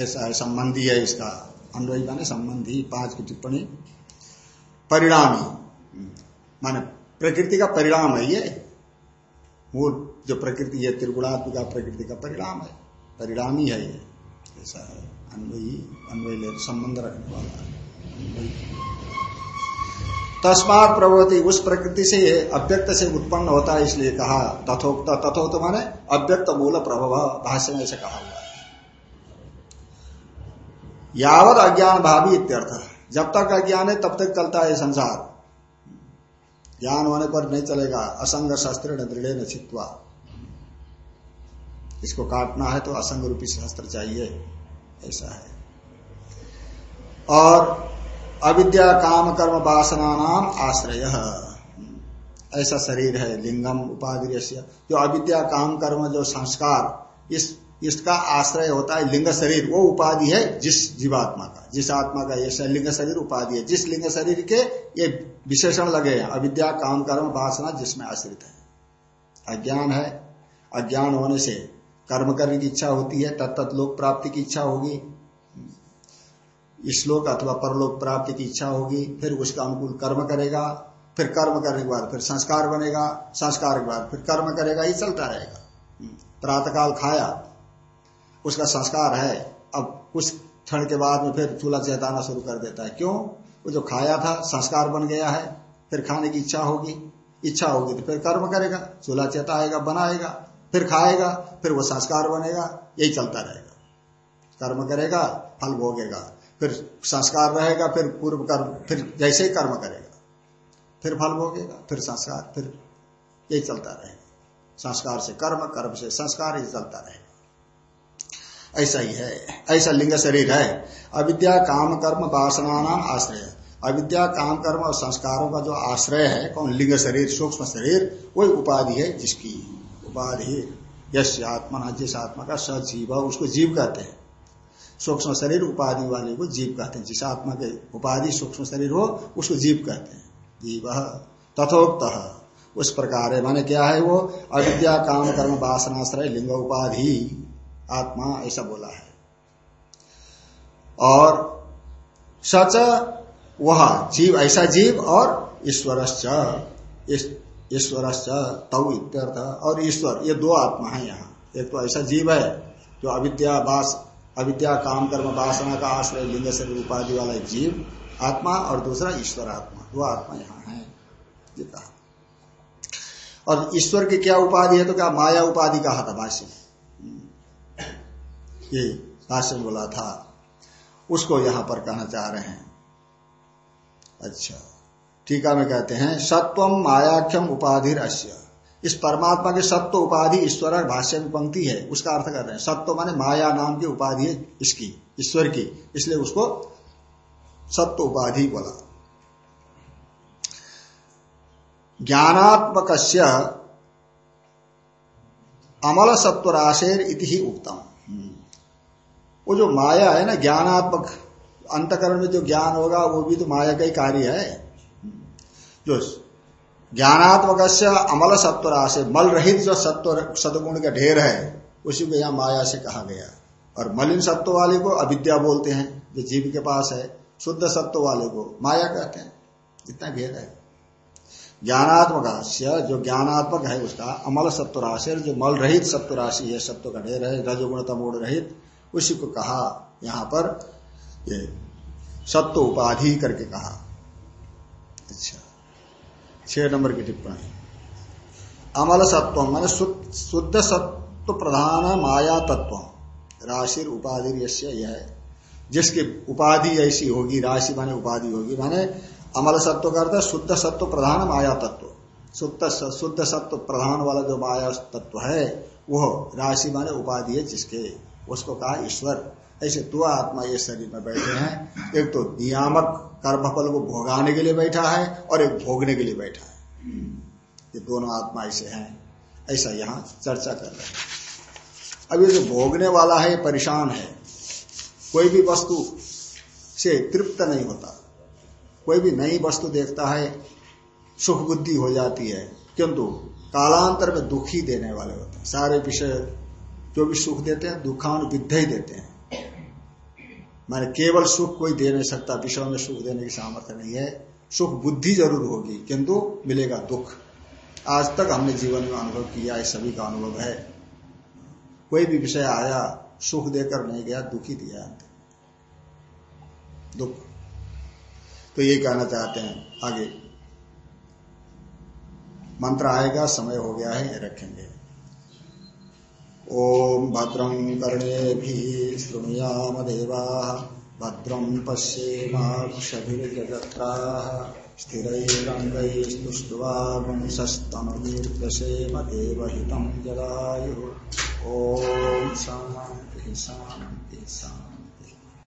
ऐसा है, संबंधी है इसका। अन्वयी माने संबंधी, पाँच की टिप्पणी। परिणामी। माने प्रकृति का परिणाम है ये। मूल जो प्रकृति है, त्रिगुणात्मिका प्रकृति का परिणाम है। परिणामी है ऐसा है। अन्वयी, अन्वय संबंध रखने वाला तस्मात प्रभुति उस प्रकृति से अव्यक्त से उत्पन्न होता है, इसलिए कहा तथोक्त तथोक्त माने अव्यक्त मूल प्रभव, भाष्य में ऐसे कहा हुआ है। यावत अज्ञान भावी इत्यर्थ जब तक अज्ञान है, तब तक चलता है संसार। ज्ञान होने पर नहीं चलेगा। असंग शस्त्र न दृढ़ न इसको काटना है तो असंग रूपी शस्त्र चाहिए। ऐसा है। और अविद्या, काम, कर्म, वासना नाम आश्रय। ऐसा शरीर है, लिंगम उपाधि जो अविद्या, काम, कर्म, जो संस्कार, इस, इसका आश्रय होता है लिंग शरीर। वो उपाधि है जिस जीवात्मा का। जिस आत्मा का ये लिंग शरीर उपाधि है। जिस लिंग शरीर के ये विशेषण लगे हैं। अविद्या, काम, कर्म, वासना जिसमें आश्रित है। अज्ञान है। अज्ञान होने से कर्म करने की इच्छा होती है तत्त लोक प्राप्ति की इच्छा होगी। श्लोक अथवा परलोक प्राप्ति की इच्छा होगी, फिर उसका अनुकूल कर्म करेगा, फिर कर्म करने के बाद फिर संस्कार बनेगा, संस्कार के बाद फिर कर्म करेगा, ये चलता रहेगा। प्रातःकाल खाया, उसका संस्कार है, अब कुछ क्षण के बाद में फिर चूल्हा चेताना शुरू कर देता है। क्यों? वो जो खाया था, संस्कार बन गया है, फिर खाने की इच्छा होगी इच्छा होगी तो फिर कर्म करेगा, चूल्हा चेताएगा बनाएगा फिर खाएगा, फिर वो संस्कार बनेगा, यही चलता रहेगा। कर्म करेगा, फल भोगेगा, फिर संस्कार रहेगा, फिर पूर्व कर्म, फिर जैसे ही कर्म करेगा, फिर फल भोगेगा, फिर संस्कार, फिर यही चलता रहेगा। संस्कार से कर्म कर्म से संस्कार ही चलता रहेगा। ऐसा ही है, ऐसा लिंग शरीर है। अविद्या, काम, कर्म वासना नाम आश्रय। अविद्या, काम, कर्म और संस्कारों का जो आश्रय है, कौन? लिंग शरीर, सूक्ष्म शरीर, वही उपाधि है जिसकी उपाधि यश आत्मा जिस आत्मा का सजीव है उसको जीव कहते हैं। सूक्ष्म शरीर उपाधि वाले को जीव कहते हैं। जिस आत्मा के उपाधि सूक्ष्म शरीर हो, उसको जीव कहते हैं। जीव तथोक्त। उस प्रकार है। माने क्या है वो? अविद्या, काम, कर्म वासनाश्रय लिंग, उपाधि, आत्मा, ऐसा बोला है। और सच वह जीव, ऐसा जीव और ईश्वरश्च। ईश्वरश्च तव इत्यर्थ। और ईश्वर, ये दो आत्मा है यहाँ। एक तो ऐसा जीव है, जो अविद्या अविद्या काम कर्म वासना का आश्रय लिंग शरीर उपाधि वाला जीव, आत्मा, और दूसरा ईश्वर आत्मा। दो आत्मा यहाँ है। ये कहा और ईश्वर की क्या उपाधि है तो क्या माया उपाधि कहा था भाष्य ये भाष्य बोला था। उसको यहाँ पर कहना चाह रहे हैं। अच्छा। टीका में कहते हैं सत्वम मायाख्यम उपाधि अश्य इस परमात्मा के सत्व उपाधि ईश्वर भाष्य में पंक्ति है, उसका अर्थ कर रहे हैं। सत्व माने माया नाम की उपाधि है इसकी, ईश्वर की। इसलिए उसको सत्व उपाधि बोला। ज्ञानात्मक अमल सत्व राशेर इति ही उत्तम वो जो माया है ना, ज्ञानात्मक अंतकरण में जो ज्ञान होगा, वो भी तो माया का ही कार्य है। जो ज्ञानात्मक अमल सत्व राशि मल रहित जो सत्व, सदगुण का ढेर है, उसी को यहाँ माया से कहा गया और मलिन सत्व वाले को अविद्या बोलते हैं, जो जीव के पास है, शुद्ध सत्व वाले को माया कहते हैं। इतना भेद है। ज्ञानात्मक जो ज्ञानात्मक है, उसका अमल सत्व राशि जो मल रहित सत्व राशि है, सत्व का ढेर है, रजगुण तमोड़ रहित, उसी को कहा, यहाँ पर ये सत्व उपाधि करके कहा। अच्छा। छह नंबर की टिप्पणी। अमल सत्व, मान शुद्ध सत्व प्रधान माया तत्व। राशि उपाधि यह जिसकी उपाधि ऐसी होगी, राशि माने उपाधि होगी, माने अमल सत्व का अर्थ शुद्ध सत्व प्रधान माया तत्व। शुद्ध शुद्ध सत्व प्रधान वाला जो माया तत्व है, वह राशि माने उपाधि है जिसके, उसको कहा ईश्वर। ऐसे दो आत्मा ये शरीर में बैठे हैं। एक तो नियामक कर्मफल को भोगाने के लिए बैठा है और एक भोगने के लिए बैठा है। ये दोनों आत्मा ऐसे हैं। ऐसा यहाँ चर्चा कर रहे हैं। अब ये जो भोगने वाला है परेशान है। कोई भी वस्तु से तृप्त नहीं होता। कोई भी नई वस्तु देखता है, सुख बुद्धि हो जाती है। किंतु कालांतर में दुखी देने वाले होते हैं। सारे विषय जो भी सुख देते हैं दुखानुविध ही देते हैं। माने केवल सुख कोई दे नहीं सकता विषय में सुख देने की सामर्थ्य नहीं है। सुख बुद्धि ज़रूर होगी, किंतु मिलेगा दुख। आज तक हमने जीवन में अनुभव किया है सभी का अनुभव है। कोई भी विषय आया, सुख देकर नहीं गया, दुखी दिया। दुख। तो ये कहना चाहते हैं, आगे। मंत्र आएगा, समय हो गया है रखेंगे। ओम भद्रं कर्णे शृणुयाम देवा भद्रं पश्येमाक्षभिर्जत्राः स्थिरैरङ्गैस्तुष्ट्वागुंसस्तनुर्दशेम देवहितं जलायुः। ॐ शान्तिः शांति शान्तिः।